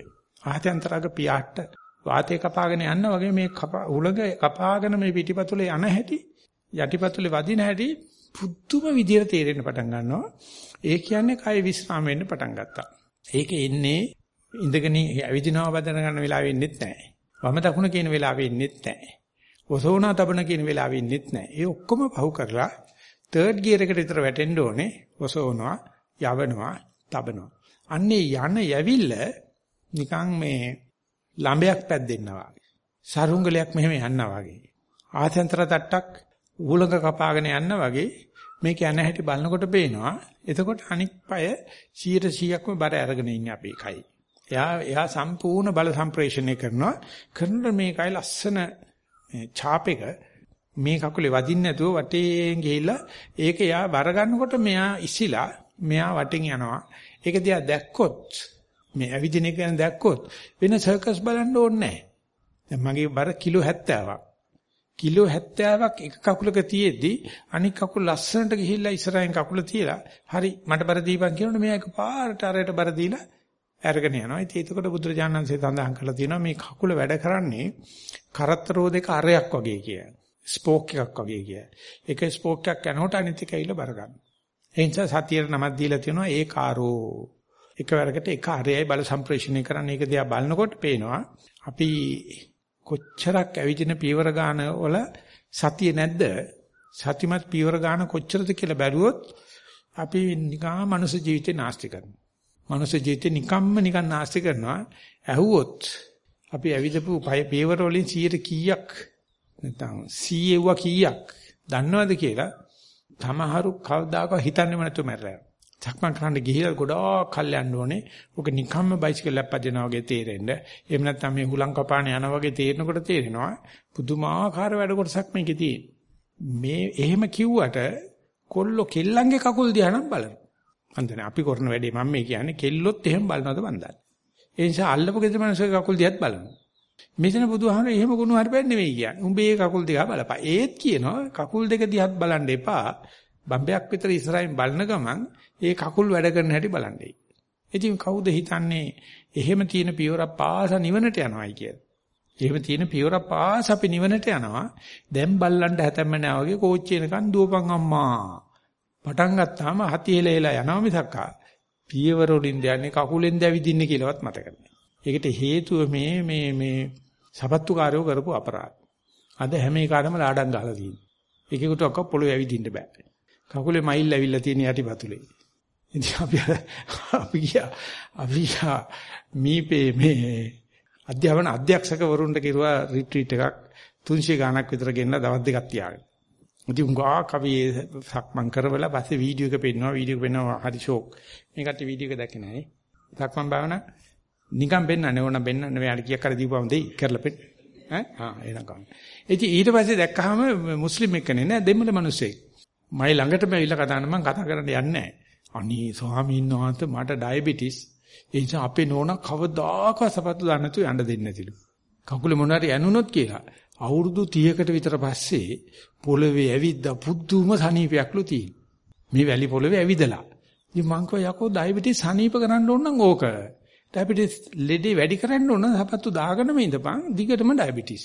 ආහතන්තරාග පියාට්ට වාතය කපාගෙන යන්න වගේ මේ උලඟ කපාගෙන මේ පිටිපතුලේ යන හැටි යටිපතුලේ වදින හැටි පුදුම විදියට තේරෙන්න පටන් ගන්නවා. ඒ කියන්නේ කය විස්රාම වෙන්න පටන් ගත්තා. ඒක එන්නේ ඉඳගෙන ඇවිදිනවා බදන ගන්න වෙලාවෙ ඉන්නෙත් නැහැ. වම දකුණ කියන වෙලාවෙ ඉන්නෙත් නැහැ. ඔසෝනා තබන කියන වෙලාවෙ ඉන්නෙත් නැහැ. ඒ ඔක්කොම පහු කරලා තර්ඩ් ගියර් එකට විතර වැටෙන්න ඕනේ. ඔසෝනවා, යවනවා, තබනවා. අන්නේ යන යවිල්ල නිකන් මේ ළඹයක් පැද්දෙන්නවා වගේ. සරුංගලයක් මෙහෙම යනවා වගේ. ආසෙන්තර තට්ටක් ඌලඟ කපාගෙන යන්න වගේ මේක යන හැටි බලනකොට පේනවා. එතකොට අනික් පාය 100%ක්ම බර අරගෙන ඉන්නේ අපේ කයි. එයා එයා සම්පූර්ණ බල සම්ප්‍රේෂණය කරනවා. කරනකොට මේකයි ලස්සන ඡාපෙක මේ කකුලේ වදින්න නැතුව වටේන් ගිහිල්ලා ඒක යා බර ගන්නකොට මෙයා ඉසිලා මෙයා වටෙන් යනවා. ඒක දිහා දැක්කොත් මේ ඇවිදින එක ගැන දැක්කොත් වෙන සර්කස් බලන්න ඕනේ නැහැ. දැන් මගේ බර කිලෝ 70ක්. කිලෝ 70ක් එක කකුලක තියෙද්දි අනික් කකුල ලස්සනට ගිහිල්ලා ඉස්සරහින් කකුල තියලා හරි මට බර දීපන් කියනොත් මෙයා එකපාරට අරයට බර දීලා අරගෙන යනවා. ඉතින් ඒකට බුදුරජාණන්සේ සඳහන් කරලා තියෙනවා මේ කකුල වැඩ කරන්නේ කරත්තරෝ දෙක අරයක් වගේ කිය. ස්පෝක් එකක් වගේ කිය. එක ස්පෝක් එකක් යනකොට අනිත් එක ඇවිල්ලා බර ගන්න. ඒ නිසා සතියේ නමක් දීලා තියෙනවා ඒකාරෝ. එකවරකට එක අරයයි බල සම්ප්‍රේෂණය කරන්නේ. ඒක දිහා බලනකොට පේනවා අපි කොච්චරක් ඇවිදින පීවර ගාන වල සතිය නැද්ද? සතිමත් පීවර ගාන කොච්චරද කියලා බැලුවොත් අපි නිකා මනුස්ස ජීවිතේ නාස්ති කරනවා. මනුස්ස ජීවිතේ නිකම්ම නිකන් නාස්ති කරනවා. ඇහුවොත් අපි ඇවිදපු පීවර වලින් 100 කීයක් නැත්නම් 100 කීයක් දන්නවද කියලා තමහරු කවදාකවත් හිතන්නේම නැතුව මැරලා යනවා. සක්මන් කරන්න ගිහිල්ලා ගොඩාක් කල් යන්න ඕනේ. ඔක නිකම්ම බයිසිකල් අපදිනා වගේ තේරෙන්න. එහෙම නැත්නම් මේ හුලං කපාන යන වගේ තේරෙනකොට තේරෙනවා පුදුමාකාර වැඩ කොටසක් මේකේ තියෙන. මේ එහෙම කිව්වට කොල්ලෝ කෙල්ලන්ගේ කකුල් දිහා නම් බලනවා. අන්දනේ අපි කරන වැඩේ මම මේ කියන්නේ කෙල්ලොත් එහෙම බලනවද මන්දන්නේ. ඒ නිසා අල්ලපු ගෙදර මිනිස්සුගේ කකුල් දිහාත් බලනවා. මෙතන බුදුහාමර එහෙම ගුණ හරිපැන්නේ නෙවෙයි කියන්නේ. උඹේ කකුල් දිහා බලපන්. ඒත් කියනවා කකුල් දෙක දිහාත් බලන්න එපා. බම්බයක් විතර ඉස්සරහින් බලන ගමන් ඒ කකුල් වැඩ කරන හැටි බලන්නේ. ඉතින් කවුද හිතන්නේ එහෙම තියෙන පියවර පාස නිවනට යනවායි කියලා. එහෙම තියෙන පියවර පාස අපි නිවනට යනවා. දැන් බල්ලන්ට හැතැම්ම නෑ වගේ කෝච්චි එනකන් දුවපන් අම්මා. පටන් ගත්තාම හති හෙලෙලා යනවා මිසක්කා පියවර වලින් දැන්නේ කකුලෙන් දැවිදින්නේ කියලාවත් මතක නැහැ. ඒකට හේතුව මේ මේ මේ සපත්තුකාරයෝ කරපු අපරාධ. අද හැම එකකටම ලාඩම් ගහලා තියෙනවා. එකෙකුට ඔක්ක පොළොවේ ඇවිදින්න බෑ. කකුලේ මයිල් ඇවිල්ලා තියෙන යටිපතුලේ. ඉතින් අපි අපි ගියා අපි ගියා මීපේ මේ අධ්‍යාපන අධ්‍යක්ෂකවරුන්ට කිරුවා රිට්‍රීට් එකක් 300 ගාණක් විතර ගෙන්න දවස් දෙකක් තියාගෙන. ඉතින් උංගා කවි සක්මන් කරවලා පස්සේ වීඩියෝ එක පෙන්නවා වීඩියෝ එක පෙන්නවා හරි ෂෝක්. මේකට වීඩියෝ එක දැක්කේ නැහැ නේ. සක්මන් භාවනා නිකන් පෙන්නන්නේ ඕන පෙන්නන්න මෙයාට කීයක් කර දීපුවම දෙයි කරලා පෙන්න. ඈ ආ එනකම් ගන්න. ඉතින් ඊට පස්සේ දැක්කහම මුස්ලිම් එක්කනේ නෑ දෙමළ මිනිස්සෙක්. මයි ළඟටම ඇවිල්ලා කතා කරන මම කතා කරන්න යන්නේ නැහැ. අනේ ස්වාමීන් වහන්සේ මට ඩයබටිස්. ඒ නිසා අපේ නෝනා කවදාකවත් සපත්තු දාන්න නැතුව යන්න දෙන්නේ නැතිලු. කකුලේ මොනාරි ඇනුනොත් කියලා. අවුරුදු 30කට විතර පස්සේ පොළවේ ඇවිද්දා පුදුම සනීපයක්ලු තියෙන. මේ වැලි පොළවේ ඇවිදලා. ඉතින් මං කිව්වා යකෝ ඩයබටිස් සනීප කරන්න ඕන නම් ඕක. ඩයබටිස් ලෙඩේ වැඩි කරන්න ඕන සපත්තු දාගෙනම ඉඳපන් දිගටම ඩයබටිස්.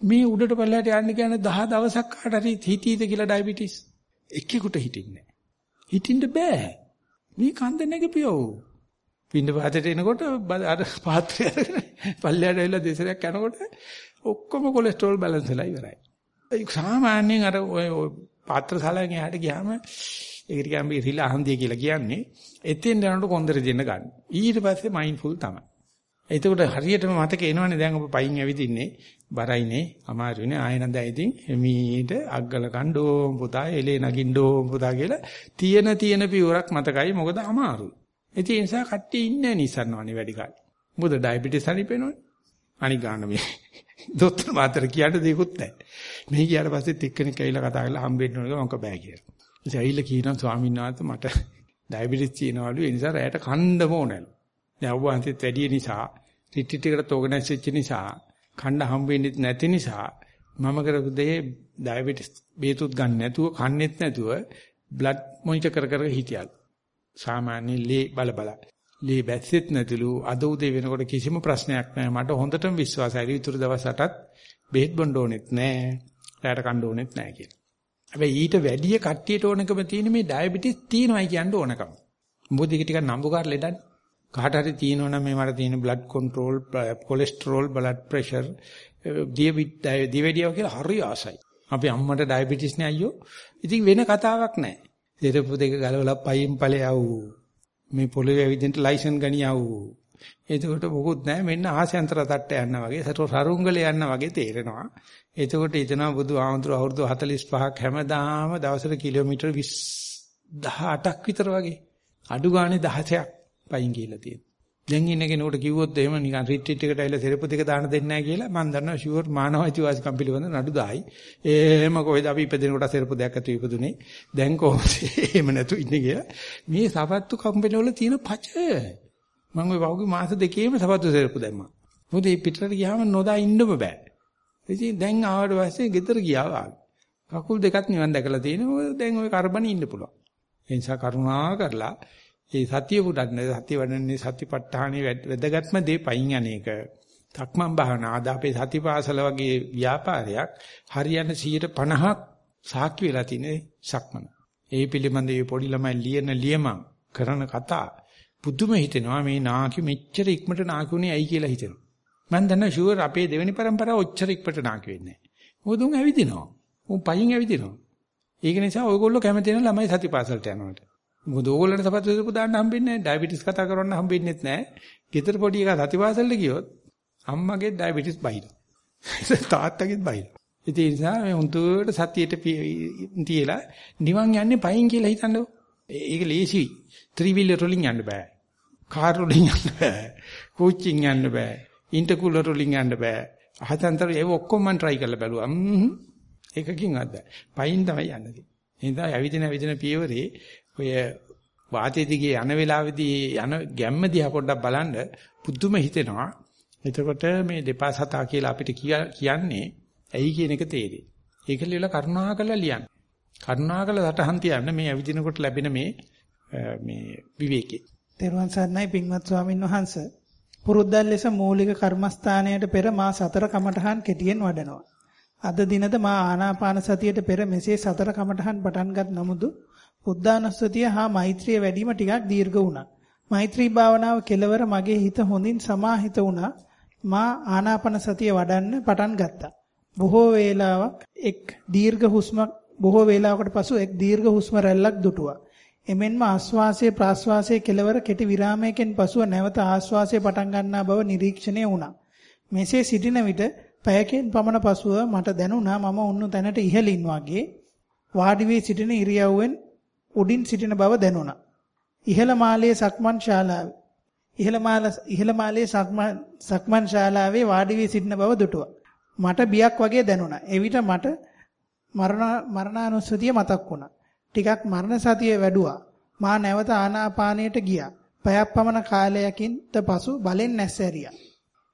මේ උඩට පල්ලයට යන්න කියන 10 දවසක් කාට හරි හිතීද කියලා ඩයබටිස්. එක්කෙකුට හිටින්නේ හිටින්න බෑ. මේ කන්ද නැගපියෝ. පින්න පාතට එනකොට අර පාත්‍රය පල්ලයට ඇවිල්ලා දෙසරයක් යනකොට ඔක්කොම කොලෙස්ටරෝල් බැලන්ස් වෙලා ඉවරයි. ඒ සාමාන්‍යයෙන් අර ඔය පාත්‍ර ශාලාවෙන් එහාට ගියාම ඒකට කියන්නේ රිලා හන්දිය කියලා කියන්නේ. එතෙන් යනකොට කොන්දර දෙන්න ගන්න. ඊට පස්සේ මයින්ඩ්ෆුල් තමයි. එතකොට හරියටම මතක එනවනේ දැන් ඔබ පයින් ඇවිදින්නේ බරයිනේ අමාරුනේ ආයෙනද ඉතින් එමීට අග්ගල කණ්ඩෝ පුතා එලේ නගින්නෝ පුතා කියලා තියෙන තියෙන පියවරක් මතකයි මොකද අමාරුයි. ඒ නිසා කට්ටිය ඉන්නේ නිසන්වනේ වැඩි කාලේ. මොකද ඩයබටිස් හරිපෙනවනේ. අනික් ගන්න මේ දොස්තර මාතර කියන්න දෙයක්වත් නැහැ. මේ ගියාට පස්සේ එක්කෙනෙක් ඇවිල්ලා කතා කරලා හම්බෙන්න ඕනක මම බෑ කියලා. ඉතින් ඇවිල්ලා කියනවා ස්වාමීන් වහන්සේ මට ඩයබටිස් තියෙනවලු ඒ නිසා රැයට කණ්ඩම ඕනලු. දැන් ඔබ අන්තිත් වැඩි නිසා රිට්‍රීට් එකට ඕගනයිස් වෙච්ච නිසා කණ්ඩ හම්බෙන්නේ නැති නිසා මම කරපු දේ ඩයබටිස් බේතුත් ගන්න නැතුව කන්නේත් නැතුව බ්ලඩ් මොනිටර් කර කර හිටියල්. සාමාන්‍ය ලේ බල බල. ලේ බැස්සෙත් නැතිලු අද උදේ වෙනකොට කිසිම ප්‍රශ්නයක් නැහැ. මට හොඳටම විශ්වාසයි. ඊටු දවස් 8ත් බෙහෙත් බොන්න ඕනෙත් නැහැ. රැට කන්න ඕනෙත් නැහැ කියලා. හැබැයි ඊට වැඩිය කට්ටියට ඕනකම තියෙන මේ ඩයබටිස් තියෙනවයි කියන්න ඕනකම. මොකද ඒක ටිකක් නම්බුකාර ලෙඩක්. කාට හරි තියෙනවනම් මේ මට තියෙන blood control, cholesterol, blood pressure, දියවැඩියව කියලා හරි ආසයි. අපි අම්මට ඩයබටිස් නේ අයියෝ. ඉතින් වෙන කතාවක් නැහැ. දෙරපු දෙක ගලවලා පයින් ඵලයව. මේ පොළවේ ඇවිදින්න ලයිසන් ගනියව. එතකොට මොකුත් නැහැ මෙන්න ආසයන්තර තට්ට යනවා වගේ සතර සරුංගලේ යනවා වගේ තේරෙනවා. එතකොට හිතනවා බුදු ආමතුරු අවුරුදු 45ක් හැමදාම දවසට කිලෝමීටර් 18ක් විතර වගේ. අඩු ගානේ 16ක් පයින් ගිහිල්ලා තියෙනවා. දැන් ඉන්න කෙනෙකුට කිව්වොත් එහෙම නිකන් රිට්‍රීට් එකට ඇවිල්ලා සෙරපු දෙක දාන්න දෙන්නේ නැහැ කියලා මම දන්නවා ෂුවර් මානව අයිතිවාසිකම් පිළිබඳ නඩු දායි. එහෙම කොහෙද අපි ඉපදෙනකොට සෙරපු දෙයක් අතු ඉපදුනේ. දැන් කොහොමද එහෙම නැතු ඉන්නේ කියලා. මේ සපත්තු කම්පැනි වල තියෙන පච. මම ওই වහුගේ මාස දෙකේම සපත්තු සෙරපු දැම්මා. මොකද මේ පිටරට ගියාම නොදා ඉන්නම බෑ. ඉතින් දැන් ආවට පස්සේ ගෙදර ගියා වාගේ. කකුල් දෙකක් නිවන් දැකලා තියෙනවා. දැන් ওই කරබනේ ඉන්න පුළුවන්. ඒ නිසා කරුණා කරලා ඒ සතිය පුඩන්නේ සතිය වඩන්නේ සතිපට්ඨානේ වැදගත්ම දේ පයින් යන්නේක. තක්මන් භාවනා ආද අපේ සතිපාසල වගේ ව්‍යාපාරයක් හරියන 150ක් සාක්ෂි වෙලා තියෙන සක්මන. ඒ පිළිබඳ මේ පොඩි ළමයි ලියන ලියමන් කරන කතා පුදුම හිතෙනවා මේ නාකි මෙච්චර ඉක්මනට නාකුනේ ඇයි කියලා හිතෙනවා. මම දන්නා ෂුවර් අපේ දෙවෙනි પરම්පරාව ඔච්චර ඉක්මනට නාකි වෙන්නේ නැහැ. මොකද උන් ඇවිදිනවා. උන් පයින් ඇවිදිනවා. ඒක නිසා ඔයගොල්ලෝ කැමති වෙන ළමයි සතිපාසලට යනවට. මොකද ඕගොල්ලන්ට සපත්තු දෙපු දාන්න හම්බෙන්නේ නැහැ. ඩයබටිස් කතා කරන්න හම්බෙන්නේත් නැහැ. ගෙදර පොඩි එකා සතිපාසලට ගියොත් අම්මගේ ඩයබටිස් බයින. තාත්තගෙත් බයින. ඒ නිසා මේ හුදුවට සතියට තියලා නිවන් යන්නේ පයින් කියලා හිතන්නකො. ඒක ලේසි. ත්‍රිවිල් වලින් යන්න බෑ. කාර් වලින් යන්න බෑ. කෝච්චින් යන්න බෑ. ඉන්ටර්කූලර් වලින් යන්න බෑ. අහතන්තර ඒව ඔක්කොම මම try කරලා බැලුවා. එකකින් අද්ද. පයින් තමයි යන්නේ. එහෙනම් ඇවිදින ඇවිදින පියවරේ ඔය වාතයේ දිගේ යන වෙලාවේදී යන ගැම්ම දිහා පොඩ්ඩක් බලන්න පුදුම හිතෙනවා. එතකොට මේ දෙපා සතා කියලා අපිට කියන්නේ ඇයි කියන එක තේරෙයි. ඒක ලියලා කරුණාකරලා ලියන්න. කරුණාකරලා සටහන් තියන්න මේ ඇවිදිනකොට ලැබෙන මේ මේ විවේකේ. තෙරුවන් සරණයි පින්වත් ස්වාමින් වහන්සේ. පුරුද්දන් ලෙස මූලික කර්මස්ථානයට පෙර මා සතර කමඨහන් කෙටියෙන් වඩනවා. අද දිනද මා ආනාපාන සතියට පෙර මෙසේ සතර කමඨහන් පටන්ගත් නමුදු බුද්ධානුස්සතිය හා මෛත්‍රිය වැඩිම ටිකක් දීර්ඝ වුණා. මෛත්‍රී භාවනාව කෙලවර මගේ හිත හොඳින් සමාහිත වුණා. මා ආනාපාන සතිය වඩන්න පටන් ගත්තා. බොහෝ වේලාවක් එක් දීර්ඝ හුස්මක් බොහෝ වේලාවකට පසු එක් දීර්ඝ හුස්ම රැල්ලක් දුටුවා. එමෙන්ම ආශ්වාසයේ ප්‍රාශ්වාසයේ කෙලවර කෙටි විරාමයකින් පසුව නැවත ආශ්වාසය පටන් ගන්නා බව නිරීක්ෂණය වුණා. මෙසේ සිටින විට පැයකින් පමණ පසුව මට දැනුණා මම උන්නු තැනට ඉහළින් වගේ වාඩි වී සිටින ඉරියව්වෙන් උඩින් සිටින බව දැනුණා. ඉහළ මාලයේ සක්මන් ශාලාවේ ඉහළ මාල ඉහළ මාලයේ සක්මන් සක්මන් ශාලාවේ වාඩි වී සිටින බව දුටුවා. මට බියක් වගේ දැනුණා. එවිට මට මරණ මරණානුස්සතිය මතක් වුණා. ටිකක් මරණ සතිය වැඩුවා. මා නැවත ආනාපානයට ගියා. පැයක් පමණ කාලයකින් පසු බලෙන් නැස්සැරියා.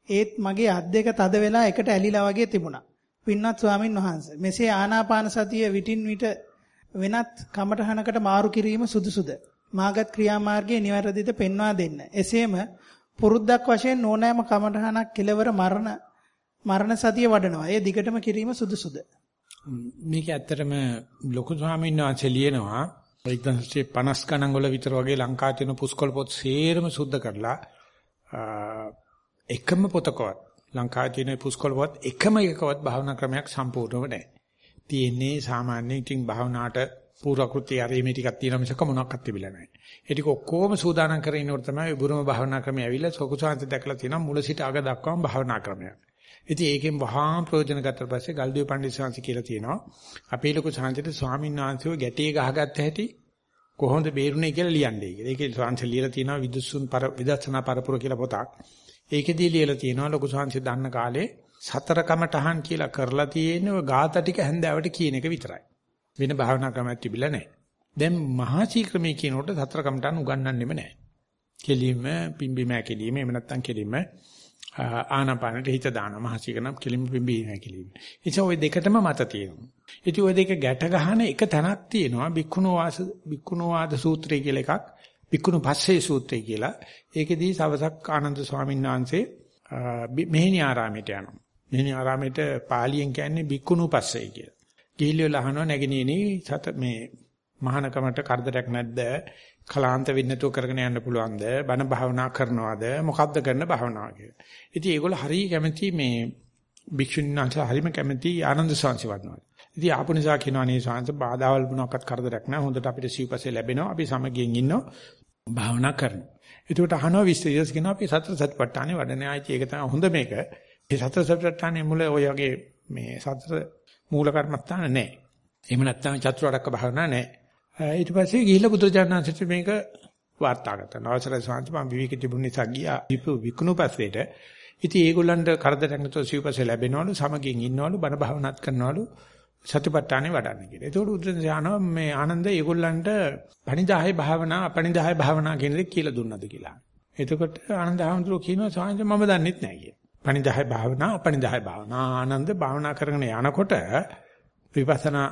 ඒත් මගේ අත් දෙක තද වෙලා එකට ඇලිලා වගේ තිබුණා. පින්වත් ස්වාමින් වහන්සේ මෙසේ ආනාපාන සතිය විටින් විට වෙනත් කමඨහනකට මාරු කිරීම සුදුසුද? මාගත් ක්‍රියාමාර්ගයේ නිවැරදිද පෙන්වා දෙන්න. එසේම පුරුද්දක් වශයෙන් ඕනෑම කමඨහනක් කෙලවර මරණ මරණ සතිය වඩනවා. ඒ දිගටම කිරීම සුදුසුද? මේක ඇත්තටම ලොකු ස්වාමීන් වහන්සේ ලියනවා 1950 ගණන් වල විතර වගේ ලංකාවේ තියෙන පුස්කොළ පොත් සේරම සුද්ධ කරලා එකම පොතකවත් ලංකාවේ තියෙන පුස්කොළ පොත් එකම එකකවත් භාවනා ක්‍රමයක් සම්පූර්ණව නැහැ. තියෙන්නේ සාමාන්‍ය ඉතින් භාවනාවට පූර්වකෘත්‍ය ආරීමේ ටිකක් තියෙන මිසක මොනක්වත් තිබිලා නැහැ. ඒ ටික ඔක්කොම සූදානම් කරගෙන ඉන්නකොට තමයි බුරුම භාවනා ක්‍රමය ඇවිල්ලා සෝකුසාන්ත දැකලා තියෙනවා මුල සිට අග දක්වාම භාවනා ක්‍රමයක්. ඉතින් ඒකෙන් වහාම ප්‍රයෝජන ගත්තට පස්සේ ගල්දුවේ පණ්ඩිත ශාන්ති කියලා තියෙනවා. අපේ ලොකු ශාන්තිට ස්වාමීන් වහන්සේව ගැටේ ගහගත්ත හැටි කොහොමද බේරුනේ කියලා ලියන්නේ කියලා. ඒකේ ශාන්ති ලියලා තියෙනවා විදුස්සුන් පර විදර්ශනා පරපුර කියලා පොතක්. ඒකෙදී ලියලා තියෙනවා ලොකු ශාන්ති දන්න කාලේ සතර කමඨහන් කියලා කරලා තියෙන්නේ ඔය ગાත ටික හැන්දාවට කියන එක විතරයි. වෙන භාවනා ක්‍රමයක් තිබිලා නැහැ. දැන් මහා සීක්‍රමයේ කියනකොට සතර කමඨහන් උගන්වන්නෙම නැහැ. කෙලින්ම පිම්බීම කෙලින්ම එහෙම නැත්නම් කෙලින්ම ආනාපානට හිත දාන මහා සීක්‍රම කෙලින්ම පිම්බීම කෙලින්ම. එනිසා ওই දෙකටම මත තියෙනවා. ඉතින් ওই දෙක ගැට ගහන එක තැනක් තියෙනවා බික්කුණෝ වාස බික්කුණෝ ආද සූත්‍රය කියලා එකක්. බික්කුණු පස්සේ සූත්‍රය කියලා. ඒකෙදී සවසක් ආනන්ද ස්වාමීන් වහන්සේ මෙහෙණි ආරාමයට යනවා. මෙහෙණි ආරාමයට පාලියෙන් කියන්නේ බික්කුණු පස්සේ කියලා. ගිහිල්ලා ලහනවා නැගිනේනි සත මේ මහානකමට කරදරයක් නැද්ද? කලාන්ත වෙන්න නැතුව කරගෙන යන්න පුළුවන්ද? බණ භාවනා කරනවද? මොකද්ද කරන භාවනාව කියලා. ඉතින් ඒගොල්ලෝ හරිය කැමති මේ භික්ෂුණීන්වන්සලා හරියම කැමති ආනන්ද සාංශි වඩනවා. ඉතින් ආපු නිසා කියනවා නේ සාංශ බාධාවල් මොනක්වත් කරදරයක් නැහැ. හොඳට අපිට සිව්පස්සේ ලැබෙනවා. අපි සමගියෙන් ඉන්නවා. භාවනා කරනවා. ඒකට අහනවා විශ්වවිද්‍යාලස් කියනවා අපි සතර සතිපට්ඨානෙ වඩන්නේ ආයිති ඒක තමයි හොඳ මේක. මේ සතර සතිපට්ඨානෙ මුල ඔය වගේ මේ සතර මූල කර්මස්ථාන නැහැ. එහෙම නැත්නම් චතුරාර්යක භාවනා නැහැ. ඊට පස්සේ ගිහිල්ලා බුදුරජාණන්සේට මේක වාර්තා කරනවා. අවසරයි ස්වාමීන් වහන්සේ මම විවේක තිබුණ නිසා ගියා විකුණු පස්සේට. ඉතින් ඒගොල්ලන්ට කරදරයක් නැතුව සිව්පස්සේ ලැබෙනවලු සමගින් ඉන්නවලු බණ භාවනාත් කරනවලු සතිපට්ඨානෙ වඩන්න කියලා. ඒතකොට උද්දේශයනවා මේ ආනන්ද ඒගොල්ලන්ට පණිදාහේ භාවනා අපණිදාහේ භාවනා කියන දේ කියලා දුන්නද කියලා. එතකොට ආනන්ද ආමතුරු කියනවා සාංශ මම දන්නෙත් නැහැ කියලා. පණිදාහේ භාවනා අපණිදාහේ භාවනා ආනන්ද භාවනා කරගෙන යනකොට විපස්සනා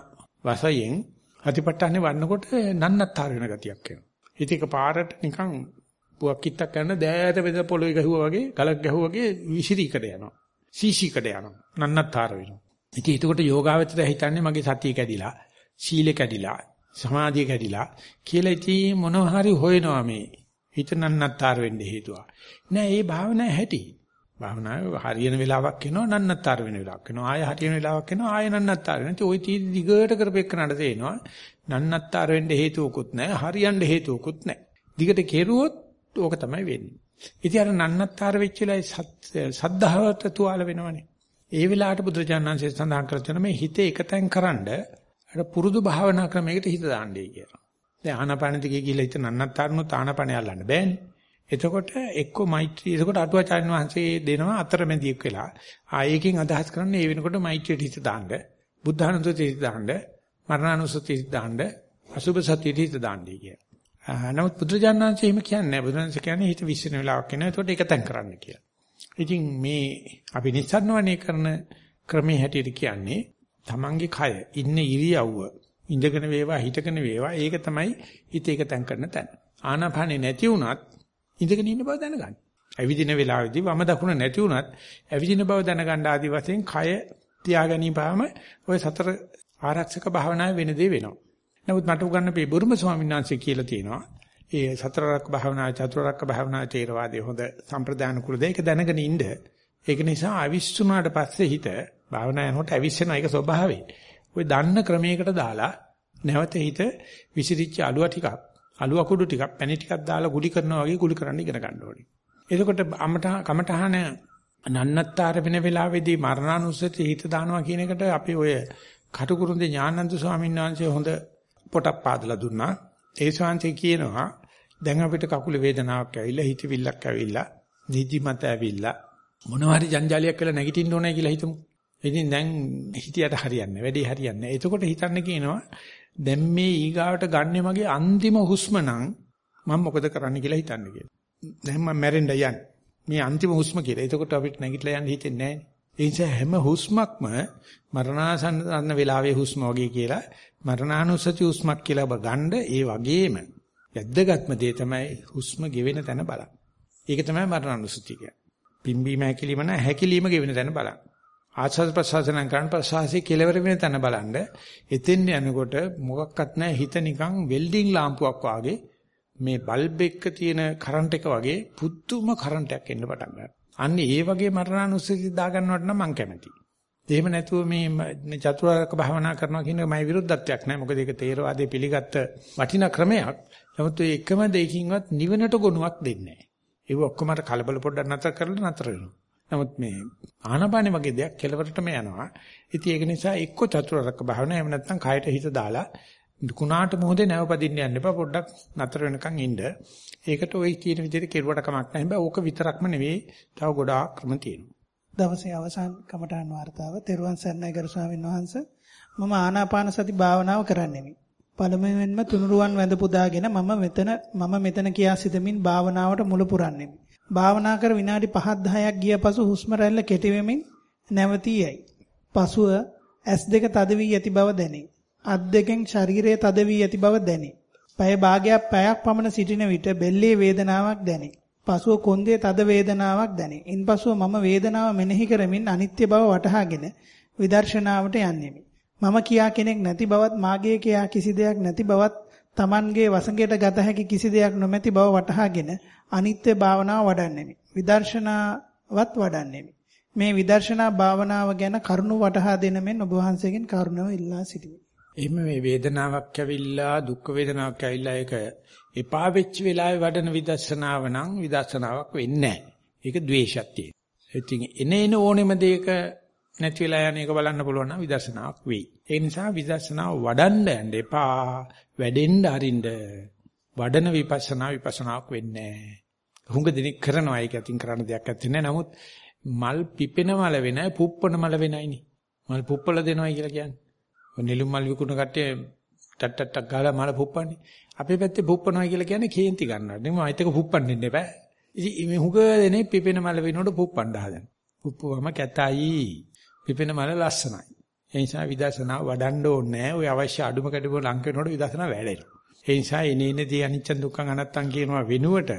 වශයෙන් අතිපට්ඨානේ වන්නකොට නන්නත්තර වෙන ගතියක් එනවා. ඉතින් ඒක පාරට නිකන් පුවක් කිත්තක් කරන දෑත වෙද පොළොවේ ගහුවා වගේ ගලක් ගැහුවා වගේ විසිරීකට යනවා. සීසීකට යනවා. නන්නත්තර වෙනවා. ඉතින් ඒකට යෝගාවචරය හිතන්නේ මගේ සතිය කැඩිලා, සීලය කැඩිලා, සමාධිය කැඩිලා කියලා ඉතින් මොනවා හරි හොයනවා මේ. හිත නන්නත්තර වෙන්න හේතුව. නෑ මේ භාවනාව හැටි. භාවනාව හරියන වෙලාවක් එනවා නන්නත්තර වෙන වෙලාවක් එනවා. ආය හරියන වෙලාවක් එනවා ආය නන්නත්තර වෙනවා. ඉතින් ওই තී දිගට කරපෙන්නට තේනවා. නන්නත්තර වෙන්න හේතුවකුත් නැහැ, හරියන්න හේතුවකුත් නැහැ. දිගට කෙරුවොත් ඕක තමයි වෙන්නේ. ඉතින් අර නන්නත්තර වෙච්ච වෙලාවේ සද්ධාවට තුවාල වෙනවනේ. ඒ වෙලාවට බුදුරජාණන්සේ සඳහන් කර තියෙන මේ හිතේ එකතෙන් කරන්ඩ අර පුරුදු භාවනා ක්‍රමයකට හිත දාන්නයි කියලා. දැන් ආනාපාන දිගේ ගිහිල්ලා හිත නන්නත්තරනොත් ආනාපානය අල්ලන්න බෑනේ. එතකොට එක්ක මෛත්‍රී එතකොට අටුවාචාර්ය වහන්සේ දෙනවා අතරමැදියෙක් වෙලා ආයේකින් අදහස් කරන්නේ ඒ වෙනකොට මෛත්‍රියට හිත දාන්න බුද්ධානුස්සතිය හිත දාන්න මරණානුස්සතිය හිත දාන්න අසුභ සතිය හිත දාන්නයි කිය. නමුත් බුදුරජාණන්සේ එහෙම කියන්නේ නැහැ. බුදුරජාණන්සේ කියන්නේ හිත විශ්ින වෙලාවක් එනවා. එතකොට ඒක තැන් කරන්න කියලා. ඉතින් මේ අපි නිස්සාරණවණේ කරන ක්‍රමයේ හැටියට කියන්නේ තමන්ගේ කය ඉන්න ඉරියව්ව ඉඳගෙන වේවා හිටගෙන වේවා ඒක තමයි හිත එක තැන් කරන තැන. ආනාපානේ නැති වුණත් ඉඳගෙන ඉන්න බව දැනගන්න. ඇවිදින වෙලාවෙදී වම දකුණ නැති වුණත් ඇවිදින බව දැනගන්න ආදි වශයෙන් කය තියාගැනීමම ඔය සතර ආරක්ෂක භාවනාවේ වෙන දේ වෙනවා. නමුත් මට උගන්න මේ බුරුම ස්වාමීන් වහන්සේ කියලා තියෙනවා ඒ සතරරක් භාවනා චතුරාර්යක භාවනා තේරවාදයේ හොඳ සම්ප්‍රදාන කුල දෙක දැනගෙන ඉන්න. ඒක නිසා අවිස්සුනාට පස්සේ හිත භාවනා යනකොට අවිස්සන එක ස්වභාවයි. ඔය දන්න ක්‍රමයකට දාලා නැවත හිත විසිරිච්ච අලුවා ටිකක් අලුව කුඩු ටිකක් පැණි ටිකක් දාලා ගුලි කරනවා වගේ ගුලි කරන්න ඉගෙන ගන්න ඕනේ. එතකොට අමට කමටහන නන්නත්තර වෙන වෙලාවේදී මරණානුස්සති හිත දානවා කියන එකට අපි ඔය කටුකුරුන්දේ ඥානන්ත ස්වාමීන් වහන්සේ හොඳ පොටක් පාදලා දුන්නා. ඒ ශාන්තිය කියනවා දැන් අපිට කකුලේ වේදනාවක් ඇවිල්ලා හිතවිල්ලක් ඇවිල්ලා නිදිමත ඇවිල්ලා මොනවාරි ජංජාලියක් වෙලා නැගිටින්න ඕනේ කියලා හිතමු. ඉතින් දැන් හිතියට හරියන්නේ වැඩි හරියන්නේ. එතකොට හිතන්න කියනවා දැන් මේ ඊගාවට ගන්නෙ මගේ අන්තිම හුස්ම නම් මම මොකද කරන්න කියලා හිතන්න කියලා. දැන් මම මැරෙන්න යන්නේ. මේ අන්තිම හුස්ම කියලා. එතකොට අපිට නැගිටලා යන්න හිතෙන්නේ නැහැ. ඒ නිසා හැම හුස්මක්ම මරණාසන්න වෙලාවේ හුස්ම වගේ කියලා මරණානුස්සති හුස්මක් කියලා ගන්න ඒ වගේම යද්දගත්ම දේ තමයි හුස්ම ගෙවෙන තැන බලන්න. ඒක තමයි මරණානුස්සති කියන්නේ. පිම්බීම හැකිලිම නැ හැකිලිම ගෙවෙන තැන බලන්න. ආස්වාද ප්‍රසවාසන කරන ප්‍රසවාසයේ කෙලවර වෙන තැන බලන්න. එතෙන් යනකොට මොකක්වත් නැහැ හිත නිකන් වෙල්ඩින් ලාම්පුවක් වාගේ මේ බල්බ් එක තියෙන කරන්ට් එක වගේ පුදුම කරන්ට් එකක් එන්න පටන් ගන්නවා. අන්න ඒ වගේ මරණානුස්සති දා ගන්නවට නම් මම කැමතියි. එහෙම නැතුව මේ චතුරාර්යක භාවනා කරනවා කියන එක මයි විරුද්ධත්වයක් නෑ. මොකද ඒක තේරවාදයේ පිළිගත්ත වටිනා ක්‍රමයක්. නමුත් ඒ එකම දෙයකින්වත් නිවනට ගුණයක් දෙන්නේ නෑ. ඒක ඔක්කොම අර කලබල පොඩ්ඩක් නතර කරලා නතර වෙනවා. නමුත් මේ ආනපානෙ වගේ දෙයක් කෙලවරටම යනවා. ඉතින් ඒක නිසා එක්ක චතුරාර්යක භාවනාව එහෙම නැත්නම් කයට හිත දාලා දුුණාට මොහොතේ නැවපදින්න යන්න එපා පොඩ්ඩක් නතර වෙනකන් ඉන්න. ඒකට ওই කියන විදිහට කෙරුවට කමක් නැහැ. හැබැයි ඕක විතරක්ම නෙවෙයි. තව ගොඩාක් ක්‍රම තියෙනවා. දවසේ අවසන් කමඨාන් වார்த்தාව තෙරුවන් සරණයි ගරු ස්වාමීන් වහන්සේ. මම ආනාපාන සති භාවනාව කරන්නෙමි. පළමුවෙන්ම තුනුරුවන් වැඳ පුදාගෙන මම මෙතන මම මෙතන කියා සිතමින් භාවනාවට මුල පුරන්නෙමි. භාවනා කර විනාඩි 5ක් 10ක් ගිය පසු හුස්ම රැල්ල කෙටි වෙමින් නැවතී යයි. පසුව S2 තද වී ඇති බව දැනේ. අත් දෙකෙන් ශරීරයේ තද වී ඇති බව දැනේ. පය භාගයක් පැයක් පමණ සිටින විට බෙල්ලේ වේදනාවක් දැනේ. පසුව කොන්දේ තද වේදනාවක් දැනේ. ඉන්පසුව මම වේදනාව මෙනෙහි කරමින් අනිත්‍ය බව වටහාගෙන විදර්ශනාවට යන්නෙමි. මම කියා කෙනෙක් නැති බවත් මාගේ කියා කිසි දෙයක් නැති බවත් Tamanගේ වසඟයට ගත හැකි කිසි දෙයක් නොමැති බව වටහාගෙන අනිත්‍ය භාවනාව වඩන්නෙමි. විදර්ශනාවත් වඩන්නෙමි. මේ විදර්ශනා භාවනාව ගැන කරුණු වටහා දෙන මෙන් ඔබ වහන්සේගෙන් කරුණාව ඉල්ලා සිටිමි. එහෙම මේ වේදනාවක් ඇවිල්ලා දුක් වේදනාවක් ඇවිල්ලා ඒක එපා වෙච්ච වෙලාවේ වඩන විදර්ශනාව නම් විදර්ශනාවක් වෙන්නේ නැහැ. ඒක ද්වේෂයක් තියෙන. ඉතින් එනේන ඕනෙම දෙයක නැති වෙලා යන එක බලන්න පුළුවන් නම් විදර්ශනාවක් වෙයි. ඒ නිසා විදර්ශනාව වඩන්න යන්න එපා. වැඩෙන්න අරින්න. වඩන විපස්සනා විපස්සනාවක් වෙන්නේ නැහැ. හුඟ දෙනෙක් කරනවා ඒක අතින් කරන්න දෙයක් නැත්තේ නෑ. නමුත් මල් පිපෙන මල වෙනයි පුප්පන මල වෙනයිනේ. මල් පුප්පල දෙනවා කියලා කියන්නේ. නෙළුම් මල් විකුණන කට්ටිය ටක් ටක් ටක් ගාලා මල පුප්පන්නේ. අපේ පැත්තේ පුප්පනවා කියලා කියන්නේ කේන්ති ගන්නවා. නෙමෙයි අයිතක පුප්පන්න දෙන්න එපා. ඉතින් මේ හුඟ දෙනේ පිපෙන මල වෙනකොට පුප්පන්න හදන. පුප්පුවම කැතයි. පිපෙන මල ලස්සනයි. ඒ නිසා විදර්ශනා වඩන්න ඕනේ ඔය අවශ්‍ය අඩුම කැඩුම ලං වෙනකොට විදර්ශනා වැඩෙනවා. ඒ නිසා එනේනදී අනිච්ච දුක්ඛ අනත්තං කියනවා වෙනුවට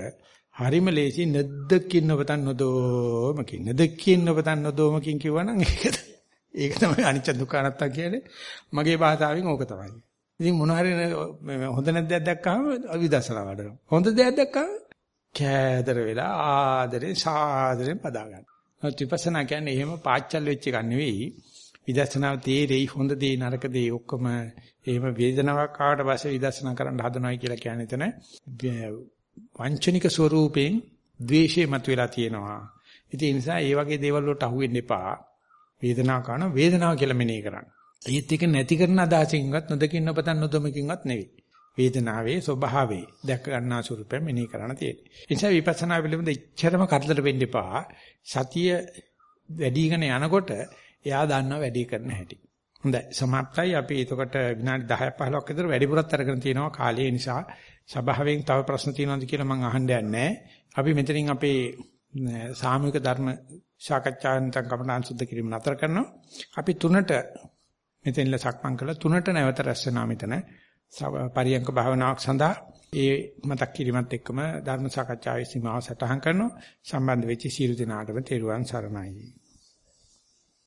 හරිම ලේසි නැද්දකින් නොපතන් නොදෝමකින් නැද්දකින් නොපතන් නොදෝමකින් කිව්වනම් ඒක ඒක තමයි අනිච්ච දුක්ඛ අනත්තං කියන්නේ මගේ භාෂාවෙන් ඕක තමයි. ඉතින් මොන හරි හොඳ නැද්දක් දැක්කම විදර්ශනා වඩනවා. හොඳ දෙයක් දැක්කම කෑදර වෙලා ආදරේ සාදරෙන් පදා ගන්න. විපස්සනා කියන්නේ එහෙම පාච්චල් වෙච්ච එකක් නෙවෙයි. විදර්ශනාව තේරෙයි හොඳ දේ නරක දේ ඔක්කොම එහෙම වේදනාවක් ආවට පස්සේ විදර්ශනා කරන්න හදනවයි කියලා කියන්නේ එතන වංචනික ස්වරූපයෙන් ද්වේෂය මතුවලා තියෙනවා. ඉතින් ඒ නිසා ඒ වගේ දේවල් වලට අහු වෙන්න එපා. වේදනාව කරන වේදනාව කියලා මෙනෙහි කරන්න. ඒත් ඒක නැති කරන අදහසින්වත් නොදකින් නොපතන් නොදොමකින්වත් නෙවෙයි. වේදනාවේ ස්වභාවය දැක ගන්නා ස්වරූපය මෙනෙහි කරන්න තියෙන්නේ. ඒ නිසා විපස්සනා පිළිබඳ ඉච්ඡරම කරදර වෙන්න එපා. සතිය වැඩිගෙන යනකොට එයා දන්නවා වැඩි කරන හැටි. හොඳයි සමාප්තයි අපි එතකොට විනාඩි 10ක් 15ක් විතර වැඩිපුරත් අරගෙන තියෙනවා කාලය නිසා සභාවෙන් තව ප්‍රශ්න තියෙනවද කියලා මම අහන්න යන්නේ අපි මෙතනින් අපේ සාමූහික ධර්ම සාකච්ඡාවෙන් තම කමනාන් සුද්ධ කිරීම නතර කරනවා අපි තුනට මෙතෙන්ල සක්මන් කළා තුනට නැවත රැස් වෙනා මෙතන පරියංක භාවනාවක් සඳහා ඒ මතක් කිරීමත් එක්කම ධර්ම සාකච්ඡාවේ සීමාව සටහන් කරනවා. සම්බන්ධ වෙච්ච සියලු දෙනාටම තෙරුවන් සරණයි.